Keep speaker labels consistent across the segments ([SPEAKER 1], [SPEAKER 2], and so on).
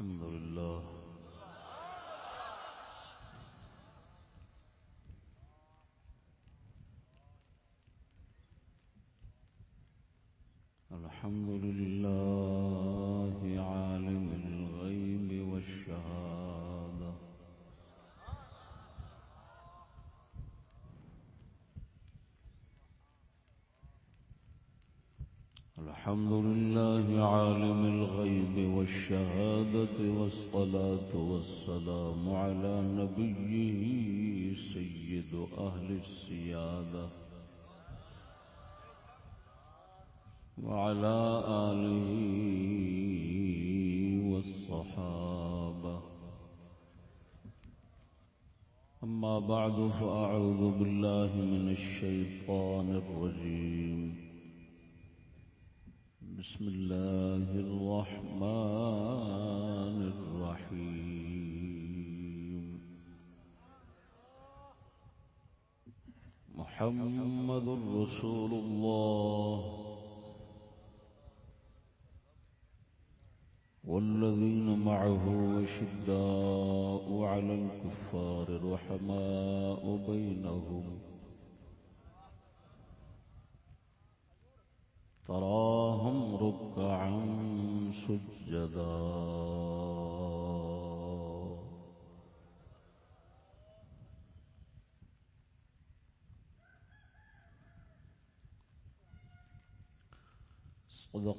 [SPEAKER 1] الحمد لله. الحمد لله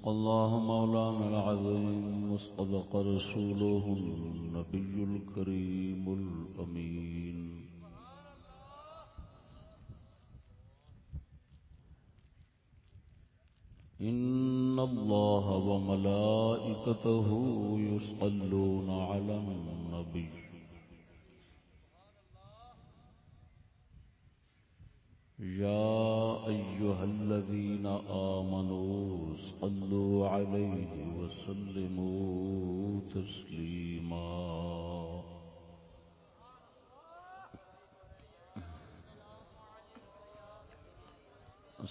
[SPEAKER 1] صدق الله مولانا العظيم وصدق رسوله النبي الكريم الأمين. إن الله وملائكته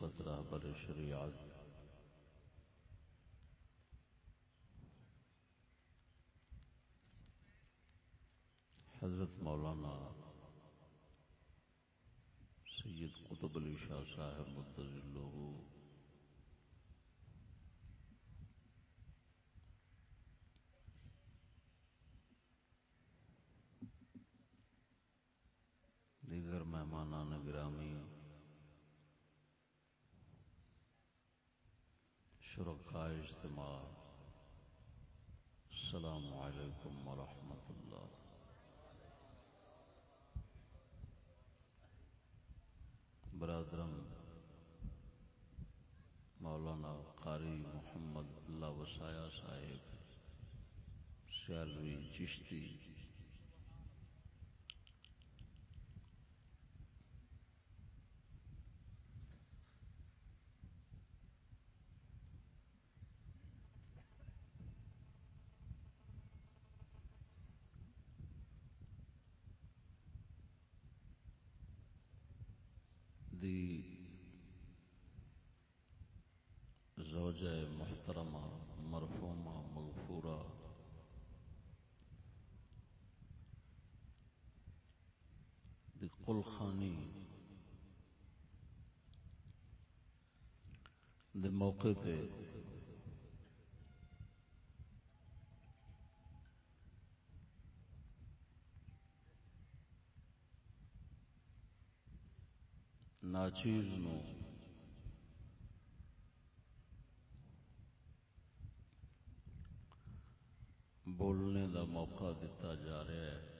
[SPEAKER 1] پیر طریقت رہبر شریعت۔ حضرت مولانا سید قطب علی شاہ صاحب متضل اجتماع السلام علیکم ورحمۃ اللہ۔ برادرم مولانا قاری محمد اللہ وسایہ صاحب سیالوی چشتی دی زوجہ محترمہ مرحومہ مغفورہ دی قلخانی دے موقع تے۔ ناچیز نو۔ بولنے دا موقع دیتا جا رہا ہے۔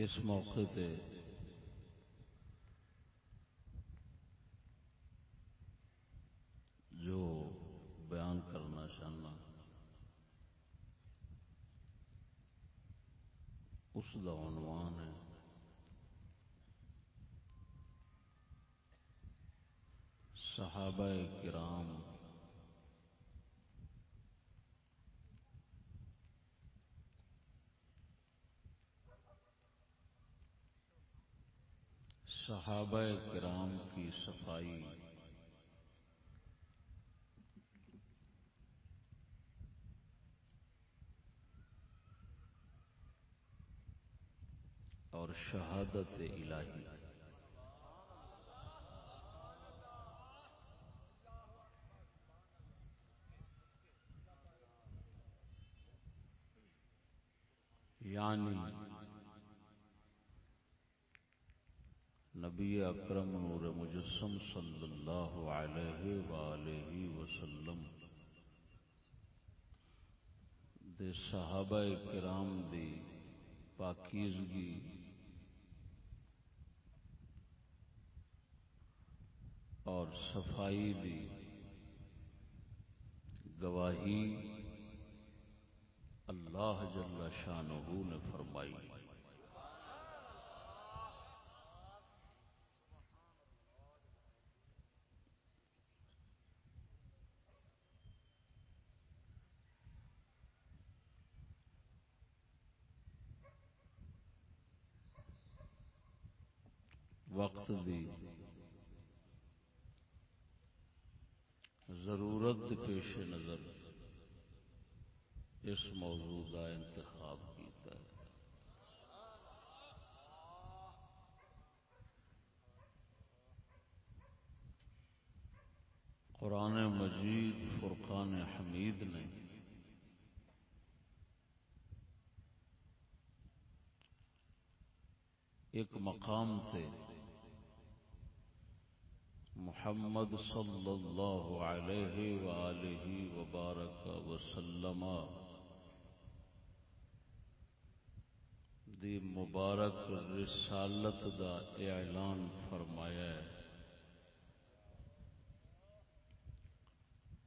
[SPEAKER 1] اس موقع تے جو بیان کرنا چاہنا۔ اس کا عنوان ہے۔ صحابہ کرام صحابہ کرام کی صفائی۔ اور شہادت الہی۔ یعنی نبی اکرم نور مجسم صلی اللہ علیہ وآلہ وسلم دے صحابہ کرام دی پاکیزگی اور صفائی دی گواہی اللہ جل شانہ نے فرمائی۔ وقت دی ضرورت پیش نظر اس موضوع کا انتخاب کیتا ہے۔ قرآن مجید فرقان حمید نے ایک مقام تھے محمد صلی اللہ علیہ وآلہ وبارک وسلم. دی مبارک رسالت دا اعلان فرمایا ہے۔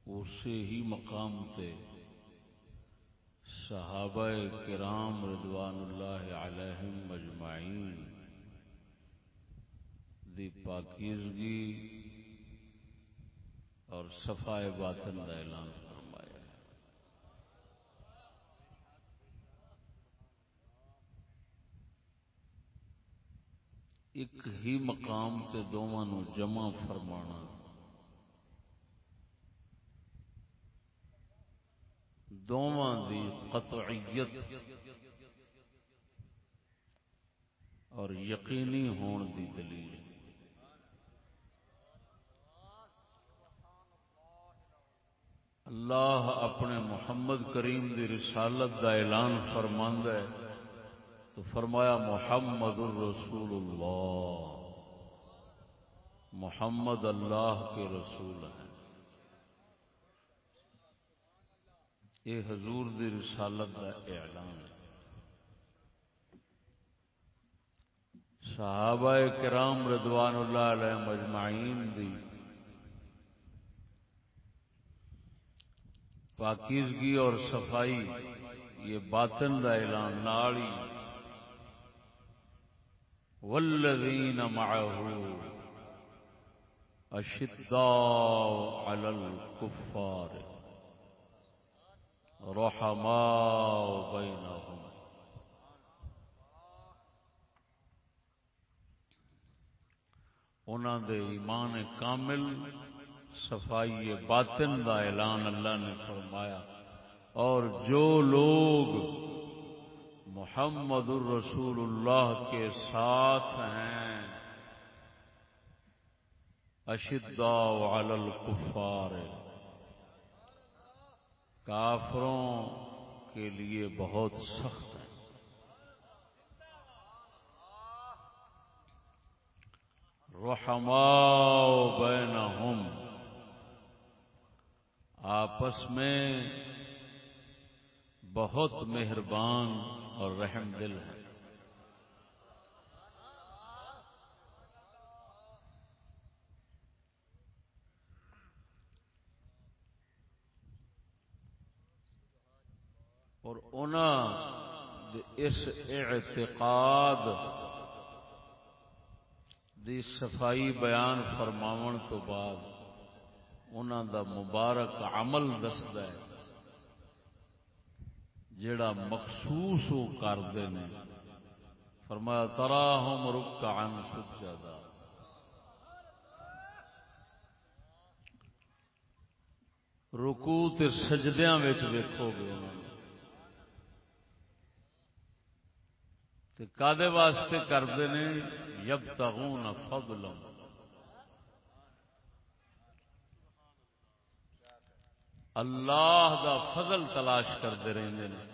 [SPEAKER 1] اسی ہی مقام تے صحابہ کرام رضوان اللہ علیہم مجمعین دی پاکیزگی اور صفائے باطن کا اعلان فرمایا ایک ہی مقام سے دونوں جمع فرمانا دونوں دی قطعیت اور یقینی ہون دی دلیل۔ اللہ اپنے محمد کریم دی رسالت دا اعلان فرماند ہے۔ تو فرمایا، محمد الرسول اللہ۔ محمد اللہ کے رسول ہیں۔ یہ حضور دی رسالت دا اعلان ہے۔ صحابہ کرام رضوان اللہ علیہ مجمعین دی پاکیزگی اور صفائی، یہ باطن کا اعلان ناڑی والذین معه اشداء على الكفار رحماء بينهم انہوں دے ایمان کامل صفائی باطن دا اعلان اللہ نے فرمایا۔ اور جو لوگ محمد الرسول اللہ کے ساتھ ہیں اشدا علی الکفار، کافروں کے لیے بہت سخت ہیں۔ رحماء بینہم آپس میں بہت مہربان اور رحم دل ہے۔ اور اس اعتقاد دی صفائی بیان فرماون تو بعد انہوں دا مبارک عمل دسد ہے جڑا مخصوص وہ کرتے ہیں فرمایا ترا ہم رک عن سجدہ۔ رکو تے سجدیاں وچ ویکھو گے۔ انہوں تے کادے واسطے کرتے ہیں یب تغون فضل اللہ دا فضل تلاش کرتے رہتے ہیں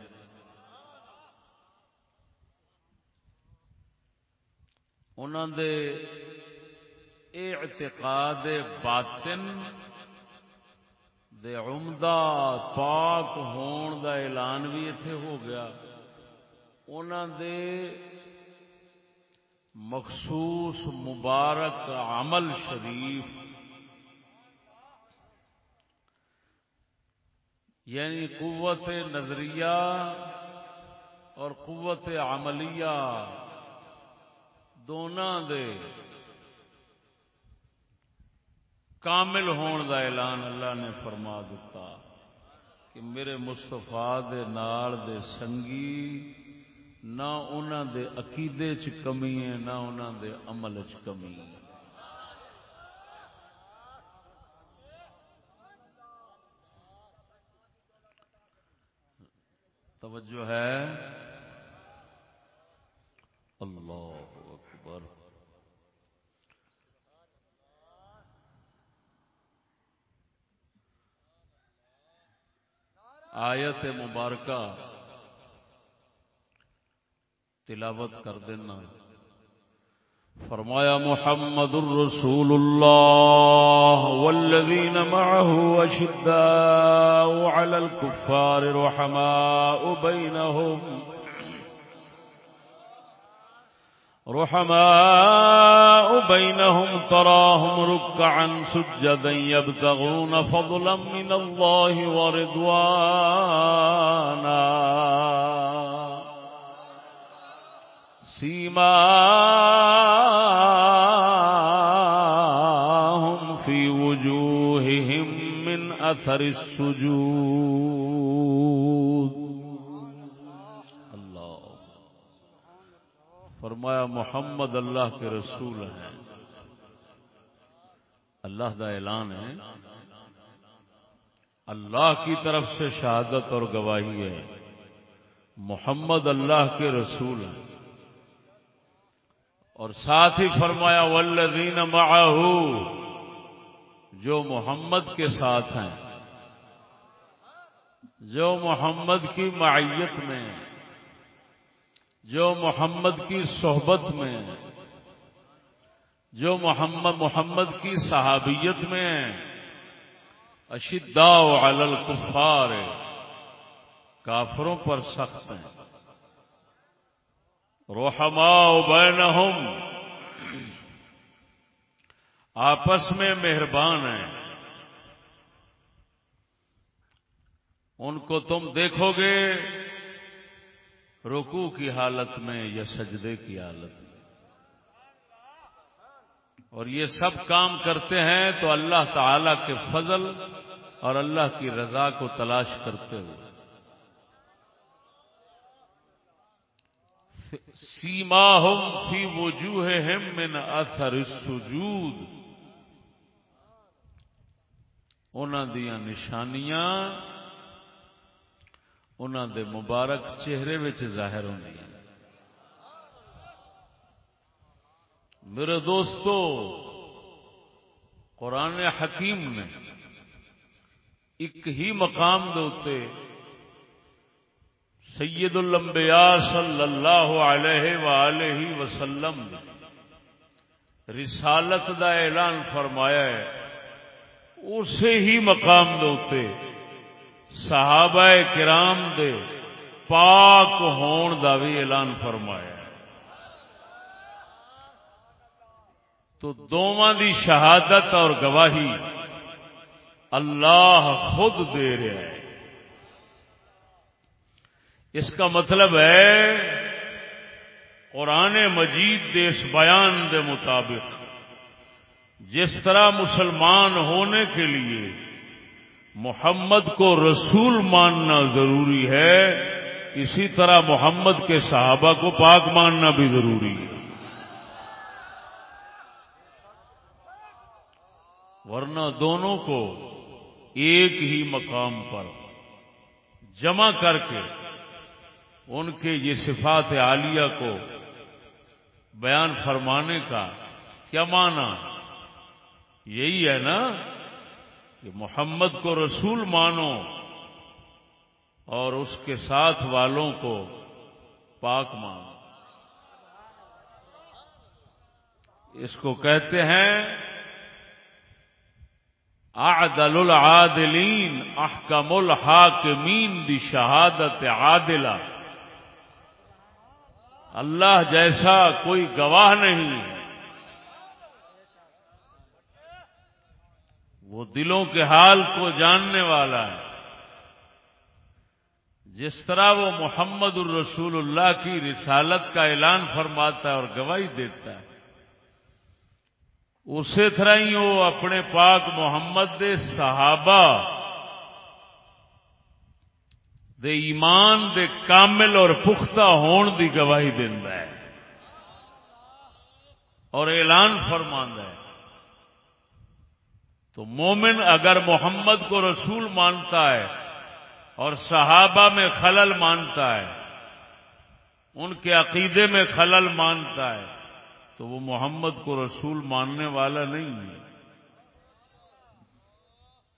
[SPEAKER 1] انہوں دے اعتقاد باطن دے عمدہ پاک ہون دا اعلان بھی اتے ہو گیا۔ انہوں دے مخصوص مبارک عمل شریف یعنی قوت نظریہ اور قوت عملیہ دونوں دے کامل ہون دا اعلان اللہ نے فرما دیتا کہ میرے مستفا دے نال دے سنگی نہ انہوں دے عقیدے چ کمی ہے، نہ انہوں دے عمل چ کمی ہے۔ توجہ ہے۔ اللہ اکبر۔ آیت مبارکہ تلاوت کر دینا۔ فرمایا محمد الرسول الله والذين معه أشداء على الكفار رحماء بينهم رحماء بينهم تراهم ركعا سجدا يبتغون فضلا من الله ورضوانا. سيماهم من أثر السجود. اللہ. فرمایا محمد اللہ کے رسول ہیں. اللہ دا اعلان ہے. اللہ کی طرف سے شہادت اور گواہی ہے. محمد اللہ کے رسول ہیں. اور ساتھ ہی فرمایا والذین معه جو محمد کے ساتھ ہیں. جو محمد کی معیت میں، جو محمد کی صحبت میں، جو محمد محمد کی صحابیت میں اشدا علی الکفار کافروں پر سخت ہیں۔ روحما بینہم، آپس میں مہربان ہیں۔ ان کو تم دیکھو گے۔ رکو کی حالت میں یا سجدے کی حالت میں۔ اور یہ سب کام کرتے ہیں تو اللہ تعالی کے فضل اور اللہ کی رضا کو تلاش کرتے ہوئے۔ سیما ہم فی وجوہ من اثر السجود۔ انہوں دیا نشانیاں انہوں دے مبارک چہرے وچ ظاہر ہوں میرے دوستو، قرآن حکیم نے ایک ہی مقام دے سید الانبیاء صلی اللہ علیہ وآلہ وسلم رسالت دا اعلان فرمایا ہے۔ اسے ہی مقام دے صحابہ کرام دے پاک ہون دا بھی اعلان فرمایا تو دونوں دی شہادت اور گواہی اللہ خود دے رہا ہے۔ اس کا مطلب ہے قرآن مجید دے اس بیان دے مطابق جس طرح مسلمان ہونے کے لیے محمد کو رسول ماننا ضروری ہے، اسی طرح محمد کے صحابہ کو پاک ماننا بھی ضروری ہے۔ ورنہ دونوں کو ایک ہی مقام پر جمع کر کے ان کے یہ صفات عالیہ کو بیان فرمانے کا کیا معنی؟ یہی ہے نا کہ محمد کو رسول مانو اور اس کے ساتھ والوں کو پاک مانو۔ اس کو کہتے ہیں، اعدل العادلین احکم الحاکمین دی شہادت عادلہ۔ اللہ جیسا کوئی گواہ نہیں وہ دلوں کے حال کو جاننے والا ہے۔ جس طرح وہ محمد الرسول اللہ کی رسالت کا اعلان فرماتا ہے اور گواہی دیتا ہے، اسی طرح ہی وہ اپنے پاک محمد دے صحابہ دے ایمان دے کامل اور پختہ ہون دی گواہی دینا ہے اور اعلان فرماندہ ہے۔ تو مومن اگر محمد کو رسول مانتا ہے اور صحابہ میں خلل مانتا ہے، ان کے عقیدے میں خلل مانتا ہے، تو وہ محمد کو رسول ماننے والا نہیں ہے۔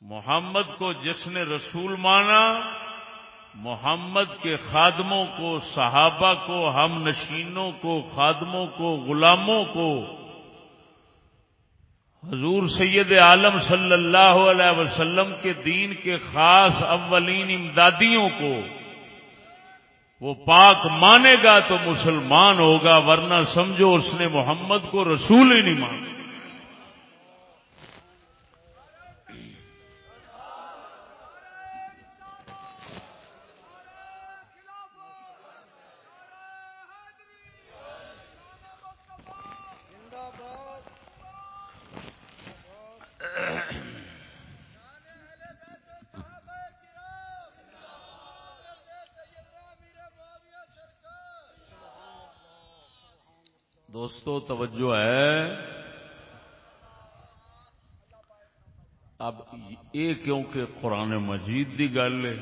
[SPEAKER 1] محمد کو جس نے رسول مانا، محمد کے خادموں کو، صحابہ کو، ہم نشینوں کو، خادموں کو، غلاموں کو حضور سید عالم صلی اللہ علیہ وسلم کے دین کے خاص اولین امدادیوں کو وہ پاک مانے گا تو مسلمان ہوگا، ورنہ سمجھو اس نے محمد کو رسول ہی نہیں مانا۔ دوستو، توجہ ہے۔ اب یہ کیونکہ قرآن مجید دی گل ہے،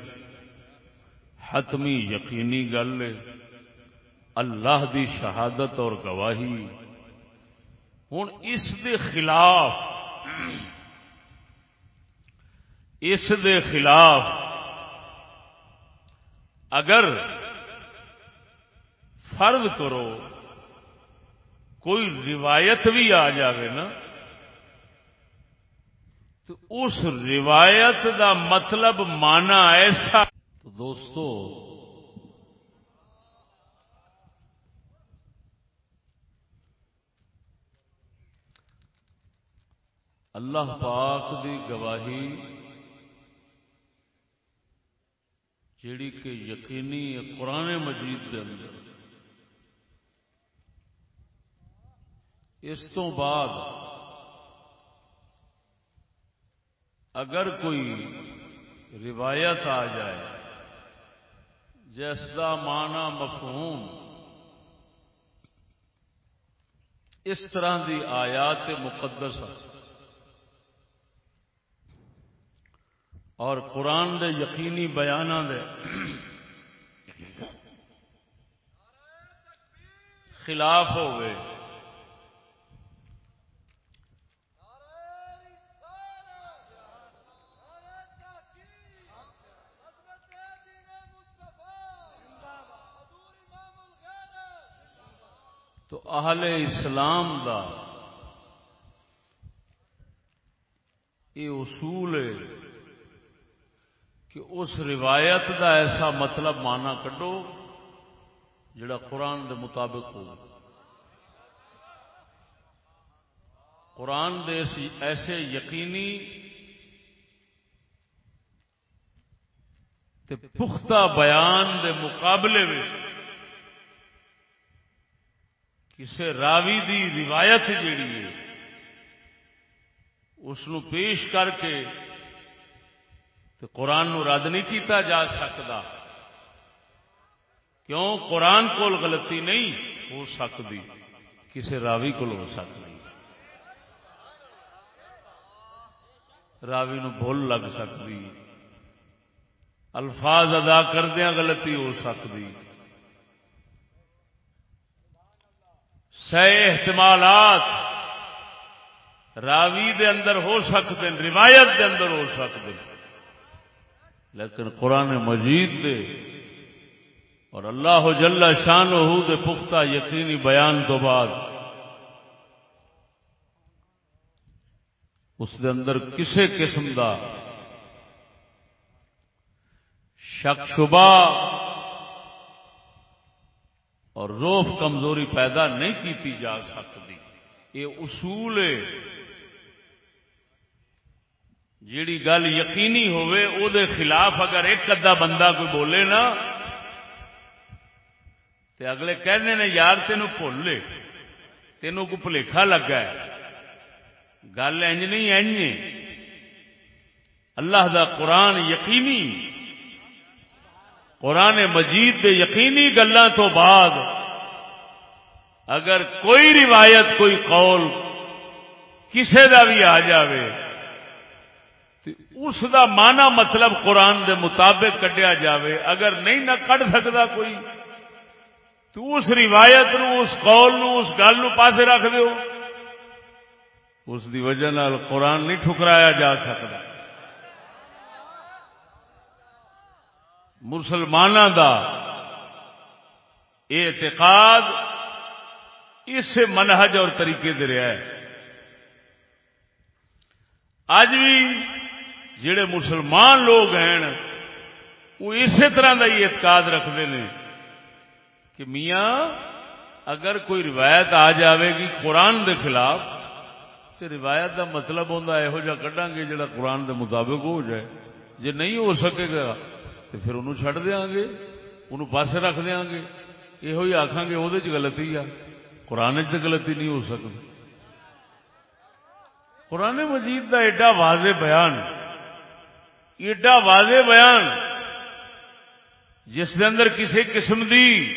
[SPEAKER 1] حتمی یقینی گل ہے، اللہ دی شہادت اور گواہی۔ ہوں اس دے خلاف، اس دے خلاف اگر فرض کرو کوئی روایت بھی آ جاوے نا، تو اس روایت دا مطلب مانا ایسا۔ تو دوستو، اللہ پاک دی گواہی جیڑی کہ یقینی قرآن مجید دے اندر۔ اس تو بعد اگر کوئی روایت آ جائے جس کا مانا مفہوم، اس طرح دی آیات مقدس اور قرآن دے یقینی بیان دے خلاف ہو تو اہل اسلام دا یہ اصول ہے کہ اس روایت دا ایسا مطلب مانا کڈو جڑا قرآن دے مطابق ہو۔ قرآن دے ایسے یقینی تے پختہ بیان دے مقابلے میں کسی راوی دی روایت جیڑی ہے، اس پیش کر کے تے قرآن نو رد نہیں کیتا جا سکتا کیوں؟ قرآن کول غلطی نہیں ہو سکتی کسی راوی کو ہو سکتی راوی نو بھول لگ سکتی الفاظ ادا کردیا غلطی ہو سکتی سہ احتمالات راوی دے اندر ہو سکتے ہیں، روایت دے اندر ہو سکتے ہیں۔ لیکن قرآن مجید دے اور اللہ جل شان دے پختہ یقینی بیان تو بعد اس دے اندر کسے قسم دا شک شبہ اور روف کمزوری پیدا نہیں کی جا سکتی۔ یہ اصول ہے۔ جیڑی گل یقینی ہوئے او دے خلاف اگر ایک ادھا بندہ کوئی بولے نا، تے اگلے کہنے نے، یار تینوں بھول لے تینوں کو بھلیکھا لگا ہے۔ گل انج نہیں انج اللہ دا قرآن یقینی قرآن مجید دے یقینی گلوں تو بعد اگر کوئی روایت، کوئی قول کسے دا بھی آ جاوے اس دا مانا مطلب قرآن دے مطابق کٹیا جاوے، اگر نہیں نہ کٹ سکتا کوئی، تو اس روایت نو، اس قول نو، اس گل نو پاسے رکھ دیو۔ اس دی وجہ نال قرآن نہیں ٹھکرایا جا سکتا مسلمان دا اعتقاد اس منہج اور طریقے دے رہا ہے۔ اج بھی جڑے مسلمان لوگ ہیں، وہ اسی طرح کا ہی اعتقاد رکھتے ہیں کہ میاں، اگر کوئی روایت آ جاوے گی قرآن دے خلاف تو روایت دا مطلب ہوتا یہو جہ کڈا گے جڑا قرآن دے مطابق ہو جائے۔ جی نہیں ہو سکے گا تو پھر انہوں چھڑ دیا گے، انہوں پاسے رکھ دیا گے۔ یہ آخان گے وہ غلطی آ۔ قرآن چ غلطی نہیں ہو سکتی قرآن مجید کا ایڈا واضح بیان، ایڈا واضح بیان، جس کے اندر کسی قسم دی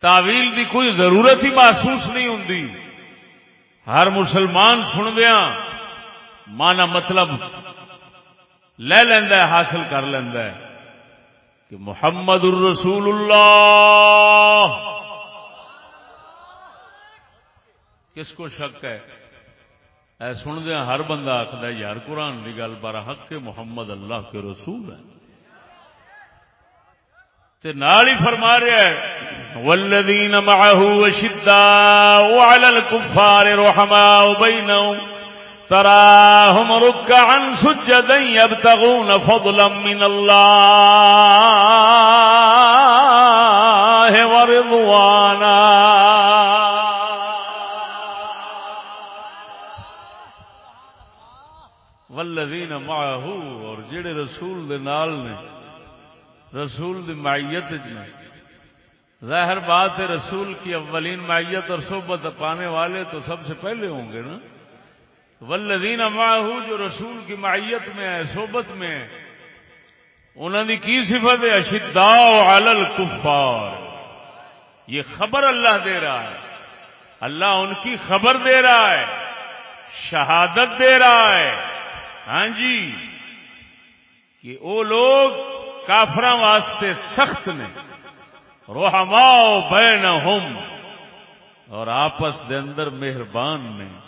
[SPEAKER 1] تعویل دی کوئی ضرورت ہی محسوس نہیں ہوں ہر مسلمان سندیا مانا مطلب لے لینا ہے، حاصل کر لینا ہے کہ محمد الرسول اللہ۔ کس کو شک ہے؟ اے سن دیا ہر بندہ آخر یار قرآن کی گل بارہ حق کے محمد اللہ کے رسول ہے تے نال ہی فرما رہا ہے، والذین معه شداء على الكفار رحماء بينهم تراهم ركعا سجدا يبتغون فضلا من الله ورضوانا. والذین معه اور جڑے رسول دے نال نے، رسول دی معیت نے، ظاہر بات ہے رسول کی اولین معیت اور صحبت پانے والے تو سب سے پہلے ہوں گے نا؟ والذین معه جو رسول کی معیت میں ہے، صحبت میں ہے انہوں نے کی صفت ہے؟ اشداء علی الکفار۔ یہ خبر اللہ دے رہا ہے۔ اللہ ان کی خبر دے رہا ہے، شہادت دے رہا ہے۔ ہاں جی کہ وہ لوگ کافر واسطے سخت نے۔ روحماؤ بینہم۔ اور آپس دے اندر مہربان نے۔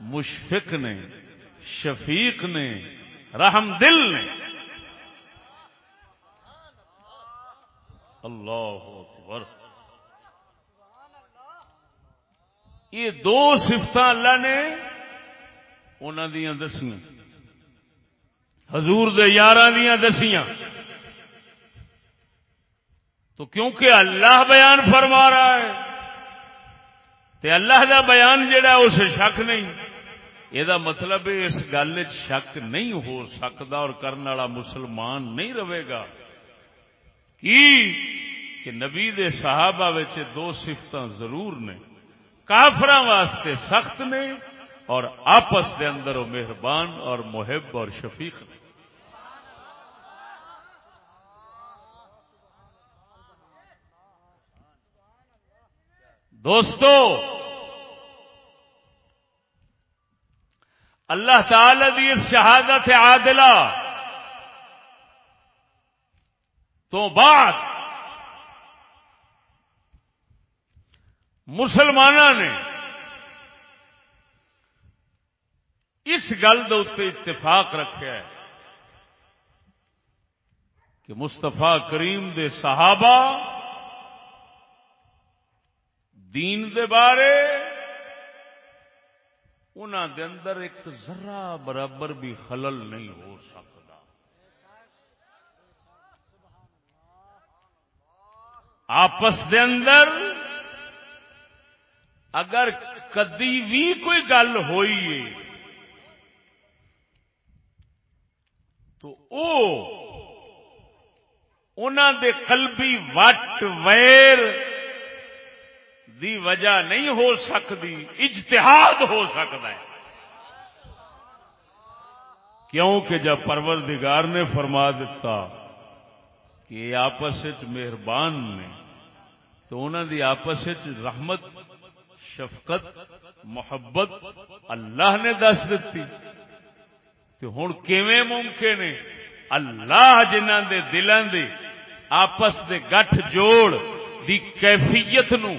[SPEAKER 1] مشفق نے، شفیق نے، رحم دل نے۔ اللہ اکبر۔ یہ دو سفت اللہ نے انہوں دیا دسیاں۔ حضور دے یار دیا دسیاں۔ تو کیونکہ اللہ بیان فرما رہا ہے، تے اللہ دا بیان جڑا اس شک نہیں۔ یہ مطلب اس گل شک نہیں ہو سکتا اور کرنے والا مسلمان نہیں رہے گا کی کہ نبی دے صحابہ دو سفت ضرور نے کافر واسطے سخت نے اور آپس دے اندر وہ مہربان اور محب اور شفیق نے دوستو اللہ تعالی دی اس شہادت عادلہ تو بعد مسلمانوں نے اس گل اتفاق رکھا ہے کہ مستفا کریم دے صحابہ دین دے بارے انہوں دے اندر ایک ذرا برابر بھی خلل نہیں ہو سکتا۔ آپس دے اندر اگر کدی بھی کوئی گل ہوئی ہے تو انہوں دے قلبی وٹ ویر دی وجہ نہیں ہو سکتی، اجتہاد ہو سکتا ہے۔ کیونکہ جب پروردگار نے فرما دیتا کہ آپس مہربان نے، تو انہوں دی آپس رحمت، شفقت، محبت اللہ نے دس دیتی تو ہوں کیویں ممکن ہے؟ اللہ جنہ دے دلان دے آپس دے گٹھ جوڑ دی کیفیت نو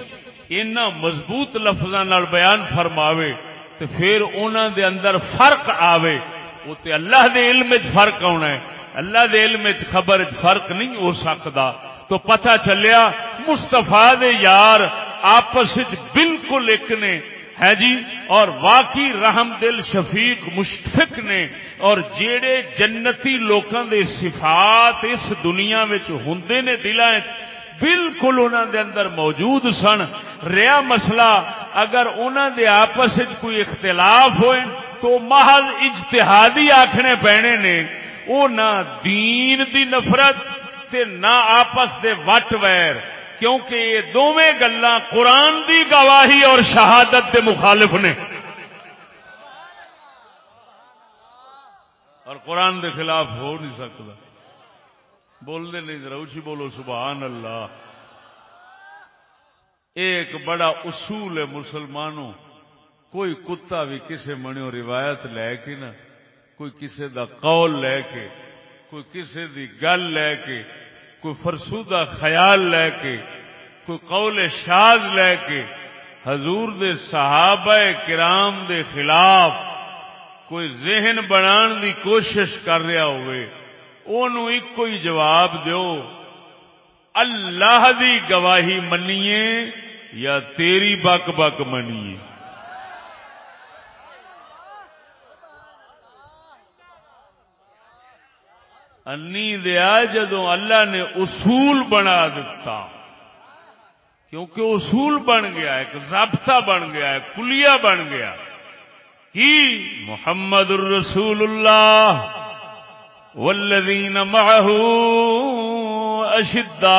[SPEAKER 1] اینا مضبوط لفظوں بیان فرماوے تو پھر انہوں دے اندر فرق آوے وہ تے اللہ دے علم فرق آنا ہے۔ اللہ دے علم خبر فرق نہیں ہو سکتا تو پتہ چلیا مستفا دے یار آپس بالکل ایک نے، ہے جی؟ اور واقعی رحم دل، شفیق، مشفق نے۔ اور جیڑے جنتی لوکاں دے صفات اس دنیا ہوں نے دلان بالکل انہوں دے اندر موجود سن۔ ریا مسئلہ، اگر انہوں دے آپس کوئی اختلاف ہوئے، تو محض اجتہادی آخنے پینے نے۔ وہ نہ دین دی نفرت تے نہ آپس دے وٹ ویر، کیونکہ یہ دونوں گلا قرآن دی گواہی اور شہادت دے مخالف نے۔ اور قرآن دے خلاف ہو نہیں سکتا۔ بولنے نہیں، ذرا اچھی بولو، سبحان اللہ۔ ایک بڑا اصول ہے مسلمانوں، کوئی کتا بھی کسی منو روایت لے کے نا کوئی کسی دا قول لے کے، کوئی کسی دی گل لے کے، کوئی فرسودہ خیال لے کے، کوئی قول شاد لے کے، حضور دے صحابہ کرام دے خلاف کوئی ذہن بنان دی کوشش کر رہا ہوئے۔ ایک کوئی جواب دیو، اللہ دی گواہی منیے یا تیری بک بک منیے؟ انی دیا جدو اللہ نے اصول بنا دیتا کیونکہ اصول بن گیا، ایک ضابطہ بن گیا ہے کلیا بن گیا۔ کی؟ محمد الرسول اللہ۔ والذین معه اشداء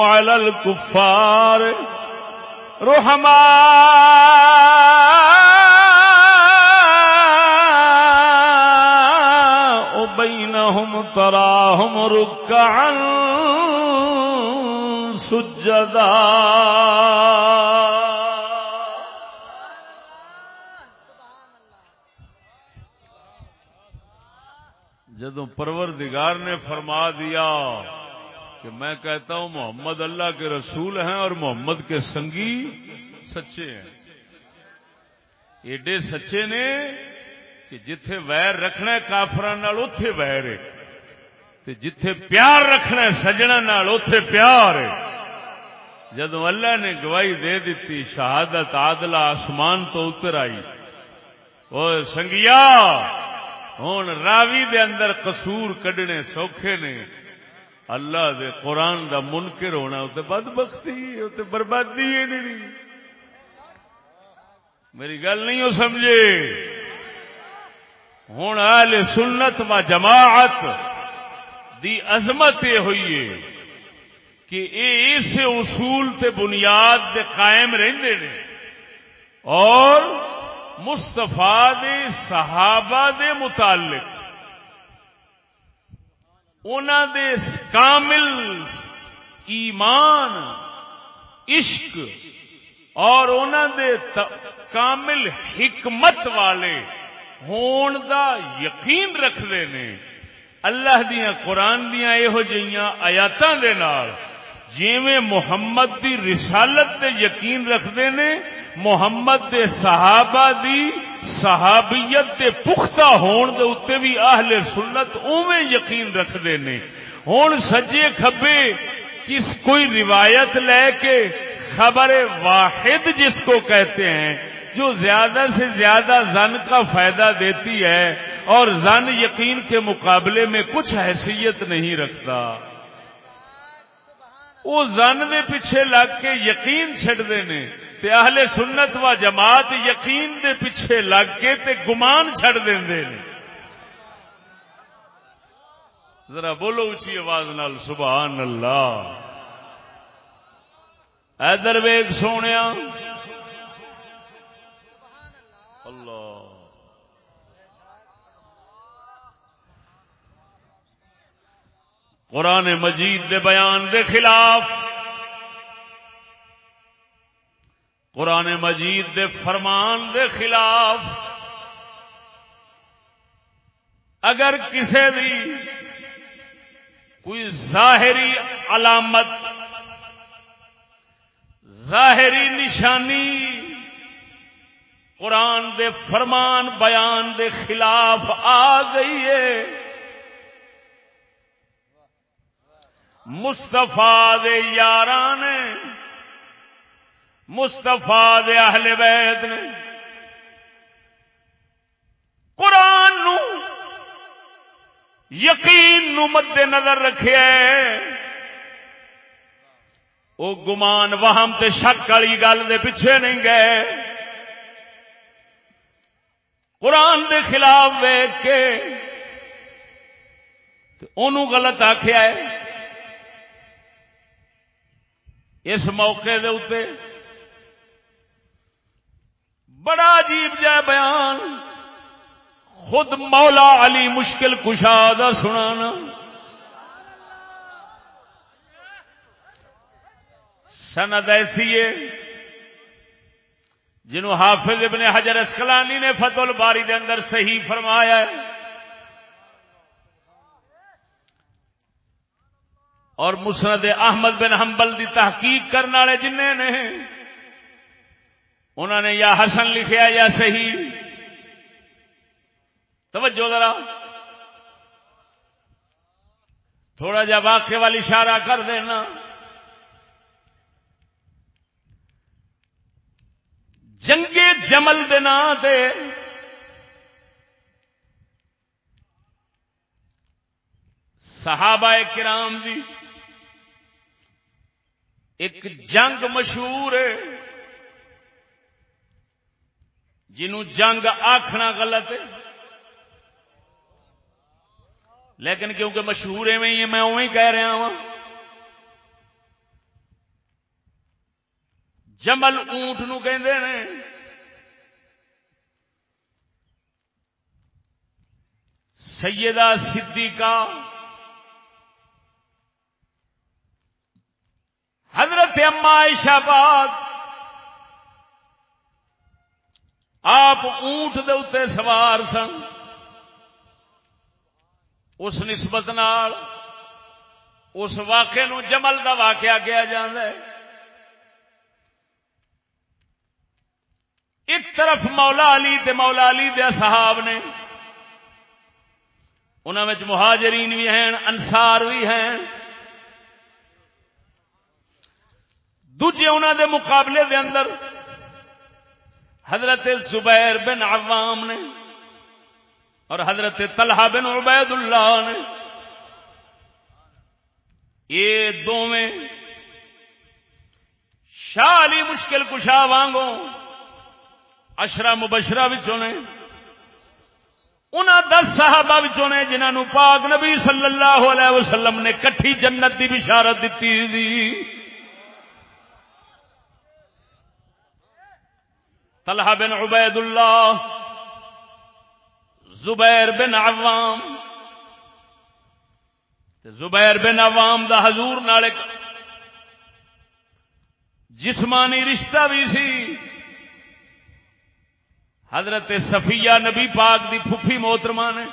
[SPEAKER 1] على الكفار رحماء بينهم تراهم ركعا سجدا. جدو پروردگار نے فرما دیا کہ میں کہتا ہوں محمد اللہ کے رسول ہیں اور محمد کے سنگی سچے ہیں۔ ایڈے سچے نے کہ جتھے ویر رکھنا ہے کافران اتے ویر ہے جتھے پیار رکھنا ہے سجنا اتے پیار ہے۔ جدو اللہ نے گواہی دے دیتی، شہادت عادلہ آسمان تو اتر آئی۔ وہ سنگیا! ہوں راوی دے اندر قصور کڈنے سوکھے نے، اللہ دے قرآن دا منکر ہونا اتنے بد بختی اتنے بربادی ہے نہیں میری گل نہیں ہو سمجھے؟ ہوں آل سنت و جماعت دی عظمت یہ ہوئی ہے کہ اے اس اصول تے بنیاد دے قائم رہندے نے۔ اور مستفا دے صحابہ دے متعلق۔ انہوں دے کامل ایمان، عشق، اور انہوں دے کامل حکمت والے ہون دا یقین رکھتے نے۔ اللہ دیا قرآن دیا یہو جہاں آیاتوں کے نال جیویں محمد دی رسالت تے یقین رکھتے نے۔ محمد دے صحابہ دی صحابیت دے پختہ ہون دے اتنے بھی اہل سنت اوے یقین رکھتے نے۔ ہوں سجے کھبے کس کوئی روایت لے کے خبر واحد جس کو کہتے ہیں، جو زیادہ سے زیادہ زن کا فائدہ دیتی ہے اور زن یقین کے مقابلے میں کچھ حیثیت نہیں رکھتا۔ وہ زن دے پیچھے لگ کے یقین چڈتے ہیں اہل سنت و جماعت یقین دے پیچھے لگ کے تے گمان چڑ دیں ذرا بولو اچھی آواز نال سبحان اللہ ادر ویگ سونے قرآن مجید دے بیان دے خلاف۔ قرآن مجید دے فرمان دے خلاف اگر کسی بھی کوئی ظاہری علامت، ظاہری نشانی قرآن دے فرمان بیان دے خلاف آ گئی ہے مستفا دے یار نے مستفا اہل بیت نے قرآن نو یقین نو مد نظر رکھے وہ گمان وہم تے شک والی گل دے پیچھے نہیں گئے۔ قرآن دے خلاف ویگ کے انہوں غلط آخیا ہے۔ اس موقع دے اتے بڑا عجیب جہ بیان۔ خود مولا علی مشکل کشا دا سنانا۔ سند ایسی ہے جنہوں حافظ ابن حجر اسکلانی نے فتح الباری دے اندر صحیح فرمایا ہے۔ اور مسند احمد بن حنبل دی تحقیق کرنے والے جن نے انہوں نے یا حسن لکھیا یا صحیح۔ توجہ ذرا۔ تھوڑا جا واقع والی اشارہ کر دینا۔ جنگے جمل دے نا دے صحابہ کرام دی ایک جنگ مشہور ہے۔ جنوں جنگ آخنا غلط ہے۔ لیکن کیونکہ مشہور ہے میں اوی کہہ رہا ہوں۔ جمل اونٹ نو کہ سیدہ صدیقہ۔ حضرت اما عائشہ پاک۔ آپ اونٹ دے اتنے سوار سن۔ اس نسبت نال اس واقعے نو جمل دا واقعہ کیا جاندہ ہے۔ ایک طرف مولا علی تے مولا علی دے صحاب نے انہوں میں مہاجرین بھی ہیں، انصار بھی ہیں۔ دوجے انہوں دے مقابلے دے اندر حضرت زبیر بن عوام نے اور حضرت طلحہ بن عبید اللہ نے یہ دونوں شالی مشکل کشا وانگوں اشرا مبشرہ نے انہوں دس صحابہ نے جنہوں پاک نبی صلی اللہ علیہ وسلم نے کٹھی جنت کی بشارت دیتی دی۔ طلحہ بن عبید اللہ زبیر بن عوام۔ زبیر بن عوام دا حضور نال جسمانی رشتہ بھی سی۔ حضرت صفیہ نبی پاک دی پھپھی محترمہ نے۔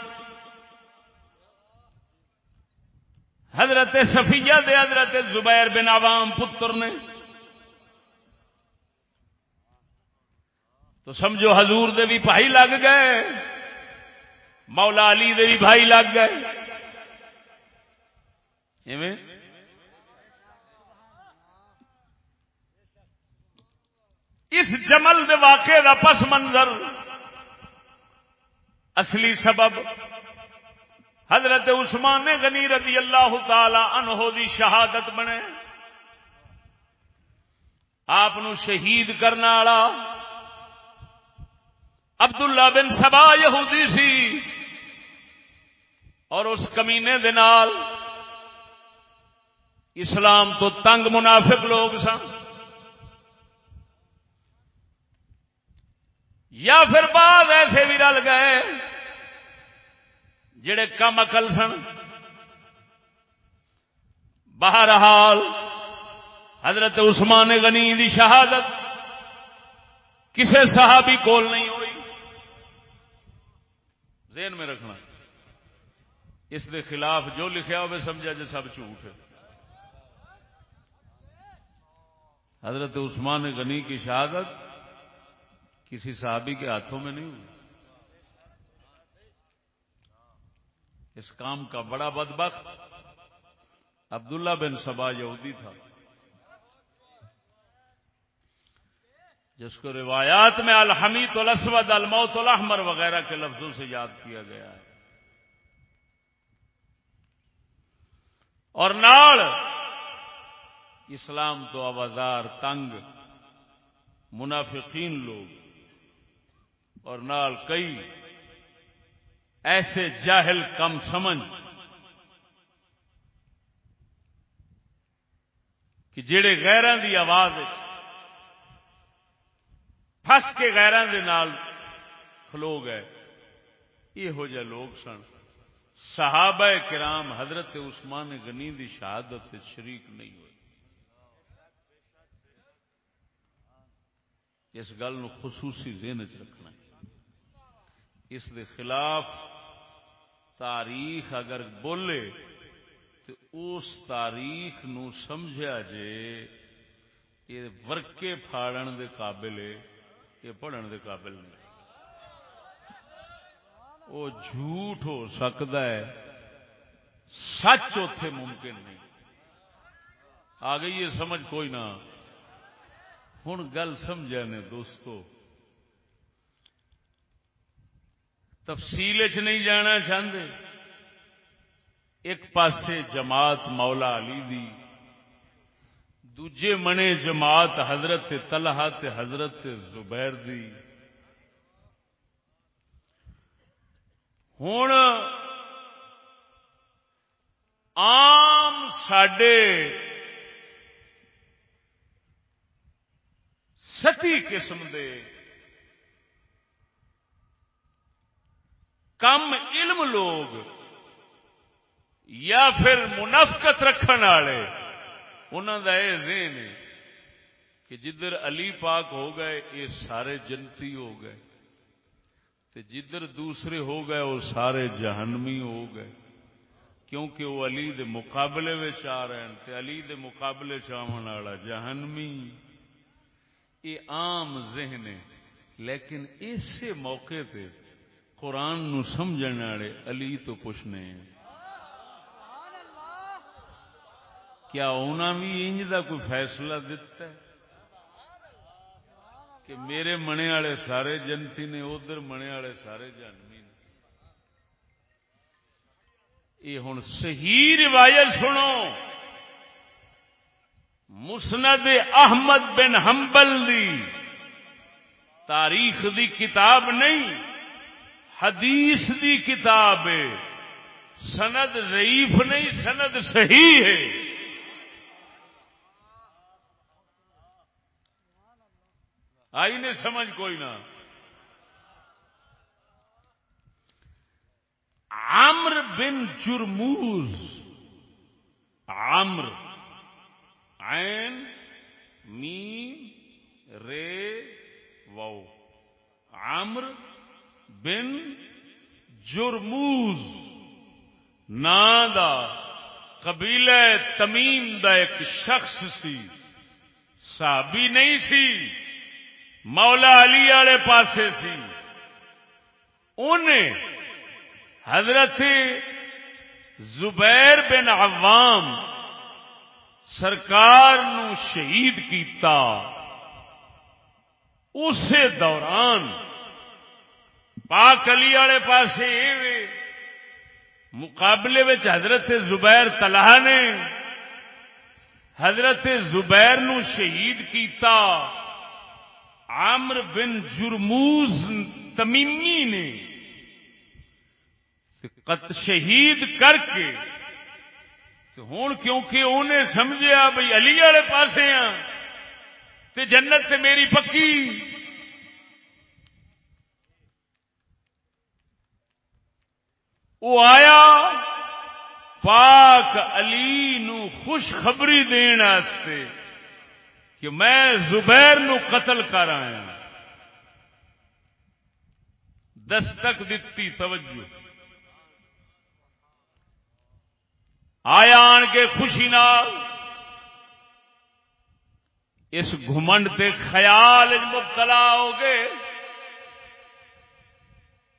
[SPEAKER 1] حضرت صفیہ دے حضرت زبیر بن عوام پتر نے۔ تو سمجھو حضور دے بھی بھائی لگ گئے، مولا علی دے بھی بھائی لگ گئے۔ اس جمل دے واقعے دا پس منظر اصلی سبب حضرت عثمان غنی رضی اللہ تعالی عنہ دی شہادت بنے۔ آپ شہید کرنے والا عبداللہ بن سبا یہودی سی اور اس کمینے دے نال اسلام تو تنگ منافق لوگ سن۔ یا پھر بعد ایسے بھی رل گئے جڑے کم اقل سن۔ بہرحال حضرت عثمان غنی دی شہادت کسے صحابی کول نہیں ذہن میں رکھنا۔ اس دے خلاف جو لکھا ہوئے سمجھا جی سب جھوٹ ہے۔ حضرت عثمان غنی کی شہادت کسی صحابی کے ہاتھوں میں نہیں ہوئی۔ اس کام کا بڑا بدبخت عبداللہ بن سبا یہودی تھا۔ جس کو روایات میں الحمید الاسود، الموت الاحمر وغیرہ کے لفظوں سے یاد کیا گیا ہے۔ اور نال اسلام تو آوازار، تنگ، منافقین لوگ، اور نال کئی ایسے جاہل کم سمجھ کہ جڑے غیران دی آواز پھس کے غیران دے نال کھلو گئے۔ یہ ہو جائے لوگ سن۔ صحابہ کرام حضرت عثمان غنی دی شہادت شریک نہیں ہوئے۔ اس گل نو خصوصی ذہن چ رکھنا اس دے خلاف تاریخ اگر بولے تو اس تاریخ نو سمجھا جے۔ یہ ورکے پھاڑن دے قابل ہے۔ یہ پڑھن دے قابل نہیں۔ وہ جھوٹ ہو سکتا ہے، سچ اتے ممکن نہیں۔ آ گئی یہ سمجھ کوئی نہ۔ ہوں گل سمجھا نے دوستو، تفصیل چ نہیں جانا چاہتے ایک پاسے جماعت مولا علی دی دوجے منے جماعت حضرت طلحہ تے حضرت زبیر دی۔ ہوں آم سڈے ستی قسم دے کم علم لوگ یا پھر منافقت رکھنے والے۔ انہوں کا یہ ذہن ہے کہ جدھر علی پاک ہو گئے، یہ سارے جنتی ہو گئے۔ تے جدھر دوسرے ہو گئے، وہ سارے جہنمی ہو گئے۔ کیونکہ وہ علی دے مقابلے میں آ رہے ہیں، تے علی دے مقابلے چاہن والا جہنمی۔ یہ عام ذہن ہے، لیکن اسی موقع تے قرآن نو سمجھنے والے علی تو پوچھنے کیا انہوں بھی انج کا کوئی فیصلہ دیتا ہے کہ میرے منے والے سارے جنتی نے ادھر منے والے سارے جانوی نے؟ یہ ہوں صحیح روایت سنو۔ مسند احمد بن حنبل دی تاریخ دی کتاب نہیں، حدیث دی کتاب ہے۔ سند ضعیف نہیں، سند صحیح ہے۔ آئی نے سمجھ کوئی نہ۔ عمر بن جرموز۔ عمر عین می رے وو عمر بن جرموز۔ دا قبیلہ تمیم دا ایک شخص سی۔ صحابی نہیں سی۔ مولا علی والے پاسے سی۔ انہیں حضرت زبیر بن عوام سرکار نو شہید کیتا۔ اسی دوران پاک علی والے پاس مقابلے میں حضرت زبیر تلہ نے حضرت زبیر نو شہید کیتا۔ عامر بن جرموز تمیمی نے قط شہید کر کے ہوں کیونکہ انہیں سمجھا بھائی علی والے پاس ہاں تے جنت تے میری پکی۔ وہ آیا، پاک علی نو خوشخبری دین واسطے کہ میں زبیر نو قتل کر آیا دستک دتی توجہ۔ آیا آن کے خوشی نال۔ اس گھمنڈ تے خیال مبتلا ہو گئے۔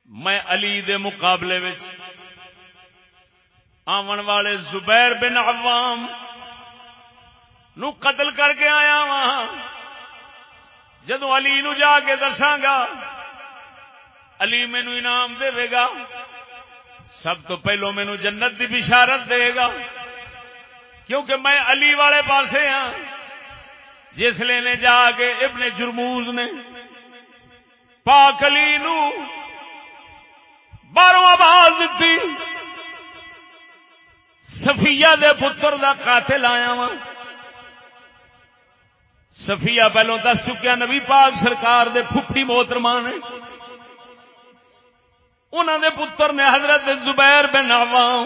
[SPEAKER 1] میں علی دے مقابلے آمن والے زبیر بن عوام نو قتل کر کے آیا وا جدو علی نو جا کے دساگا علی مینو انعام دے گا۔ سب تو پہلو مینو جنت دی بشارت دے گا۔ کیونکہ میں علی والے پاسے ہاں۔ جس لے نے جا کے ابن جرموز نے پاک علی نو باروں آواز دیتی سفیا دے پتر دا قاتل آیا وا سفیا پہلو دس چکیا، نبی پاک سرکار دے پھپھی محترما نے انہوں دے پتر نے حضرت زبیر بن عوام۔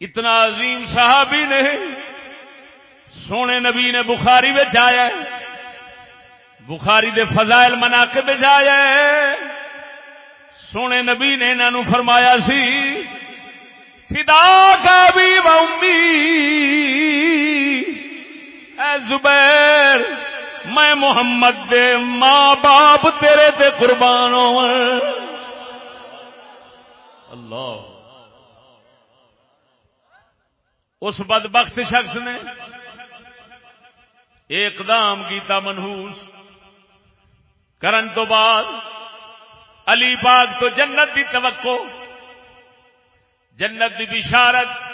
[SPEAKER 1] اتنا عظیم صحابی نے سونے نبی نے بخاری آیا بخاری دے فضائل منا کے بجایا سونے نبی نے انہوں فرمایا سی، فدا کا بھی اے زبیر، میں محمد دے ماں باپ تیرے تے قربان ہو اللہ۔ اس بدبخت شخص نے ایک دام کیتا منہوس کرن تو بعد علی پاک تو جنت دی توقع، جنت دی بشارت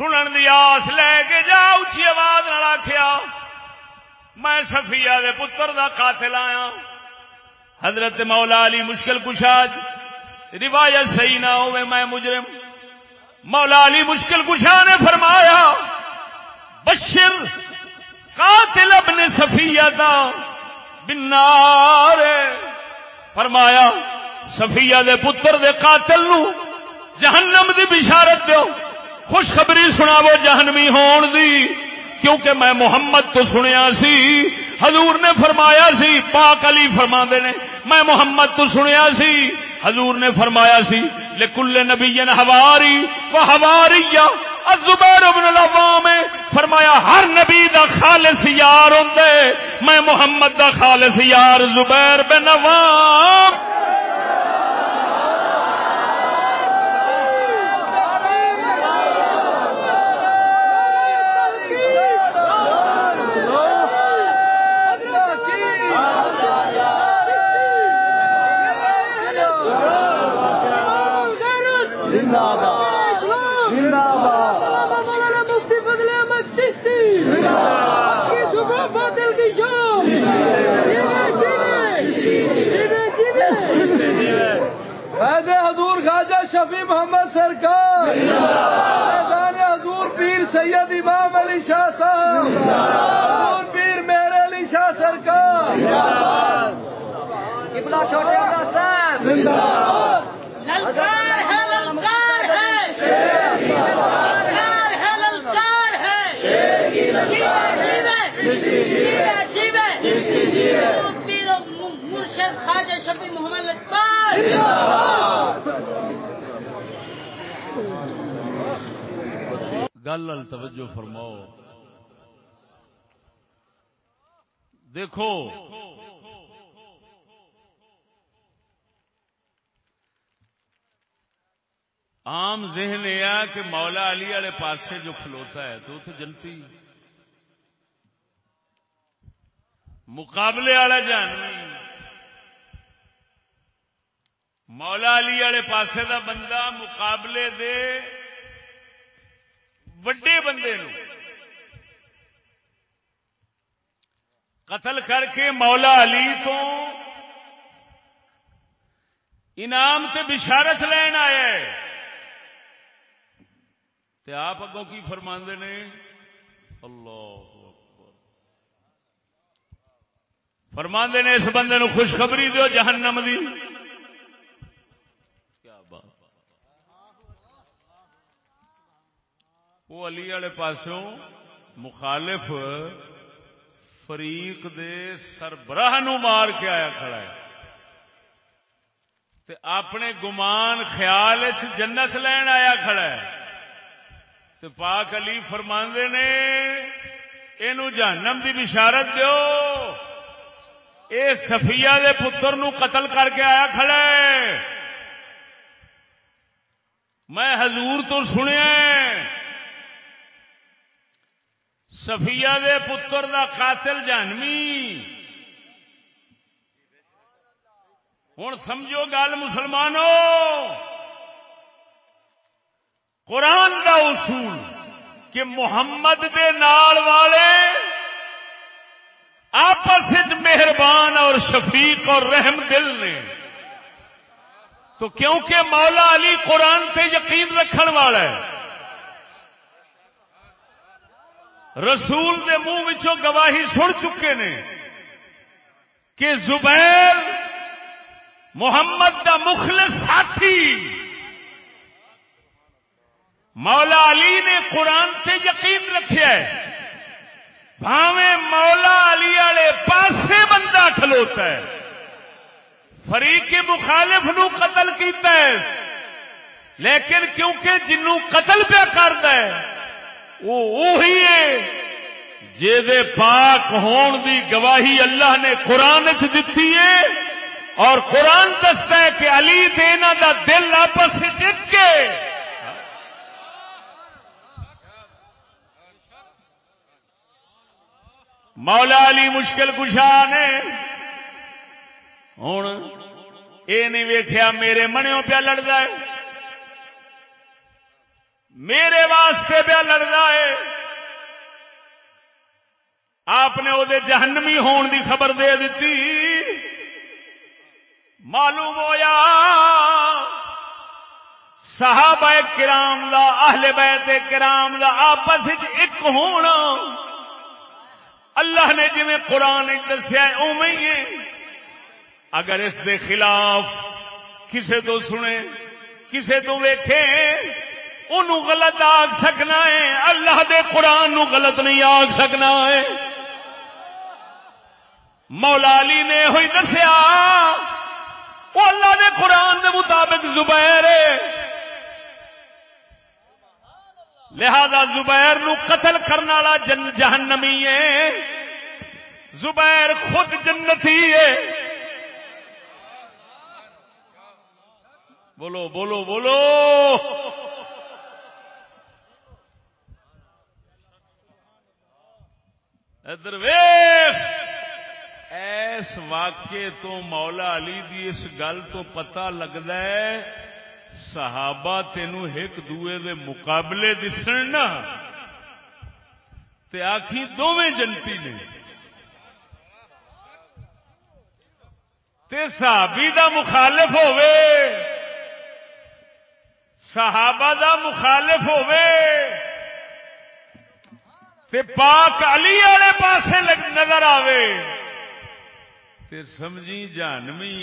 [SPEAKER 1] سنن دی آس لے کے جا اچھی آواز نہ آخیا میں سفیا دے پتر دا قاتل آیا حضرت مولا علی مشکل کشاد روایت صحیح نہ ہوئے میں مجرم مولا علی مشکل کشا نے فرمایا بشر قاتل ابن سفیا دا بنار فرمایا سفیا دے پتر دے قاتل نو جہنم دی بشارت دیو خوشخبری سناو جہنمی ہون دی، کیونکہ میں محمد تو سنیا سی، حضور نے فرمایا سی، پاک علی فرما نے، میں محمد تو سنیا سی، حضور نے فرمایا سی، لکل نبی ہواری وہ ہواری زبیر ابن العوام، فرمایا ہر نبی دا خالص یار ہوں میں محمد دا خالص یار زبیر بن عوام۔
[SPEAKER 2] شفیع محمد سرکار۔ میدان حضور پیر سید امام علی شاہ صاحب۔ حضور پیر میرے علی شاہ سرکار۔ چھوٹے صاحب۔
[SPEAKER 3] للکار ہے للکار ہے۔ للکار ہے للکار ہے۔ جیوے جیوے۔ جیوے پیر مرشد خواجہ شفیع محمد اکبر
[SPEAKER 1] گل توجہ فرماؤ۔ دیکھو۔ عام ذہن یہ کہ مولا علی والے پاسے جو کھلوتا ہے تو تو جنتی۔ مقابلے والا جان۔ مولا علی والے پاسے دا بندہ مقابلے دے وڈے بندے نو۔ قتل کر کے مولا علی تو انعام تے بشارت لین آیا ہے۔ تے آپ اگوں کی فرماندے نے؟ اللہ اکبر۔ فرماندے نے اس بندے نو خوشخبری دیو جہنم دی کیا بات وہ علی والے پاسوں مخالف فریق دے سربراہ نو مار کے آیا کھڑا ہے۔ تے اپنے گمان خیال چ جنت لین آیا کھڑا ہے۔ تے پاک علی فرماندے نے، اینو جہنم دی بشارت دیو۔ اے صفیہ دے پتر نو قتل کر کے آیا کھڑا ہے۔ میں حضور تو سنیا سفیا دے پتر دا قاتل جانوی ہوں سمجھو گل مسلمانوں قرآن دا اصول کہ محمد دے نال والے آپس مہربان اور شفیق اور رحم دل نے۔ تو کیونکہ مولا علی قرآن پہ یقین رکھن والا ہے رسول دے منہ وچوں گواہی سن چکے نے کہ زبیر محمد دا مخلص ساتھی مولا علی نے قرآن سے یقین رکھا ہے۔ بھاوے مولا علی والے پاسے بندہ کھلوتا ہے۔ فریق مخالف نو قتل کیتا ہے۔ لیکن کیونکہ جنوں قتل پہ کرتا ہے وہ وہی ہے جے پاک ہون دی گواہی اللہ نے قرآن چ دتی ہے اور قرآن دستا ہے کہ علی دینا دا دل آپس سے جت کے مولا علی مشکل کشا نے ہوں یہ نہیں ویخیا میرے منیو پیا لڑتا ہے۔ میرے واسطے پیا لڑتا ہے۔ آپ نے وہ جہنمی ہون دی خبر دے دیتی معلوم ہویا صحابہ کرام دا اہل بیت کرام دا آپس ایک ہونا اللہ نے جی قرآن دسیا اوی ہے۔ اگر اس دے خلاف کسے تو سنے کسے تو ویکھے انہوں غلط آگ سکنا ہے۔ اللہ دے قرآن نو غلط نہیں آگ سکنا ہے۔ مولا علی نے ہوئی دسیا، وہ اللہ دے قرآن دے مطابق زبیر لہذا زبیر نو قتل کرنے والا جن جہنمی ہے۔ زبیر خود جنتی ہے۔ بولو بولو بولو۔ ادھر ایس واقعے تو مولا علی دی اس گل تو پتا لگتا ہے، صحابہ تینو ایک دوے دے مقابلے دسن نا۔ تے آخی دونیں جنتی نے۔ تے صحابی دا مخالف ہوئے صحابہ دا مخالف ہوئے تے پاک علی والے پاسے نظر آوے۔ تے سمجھی جانوی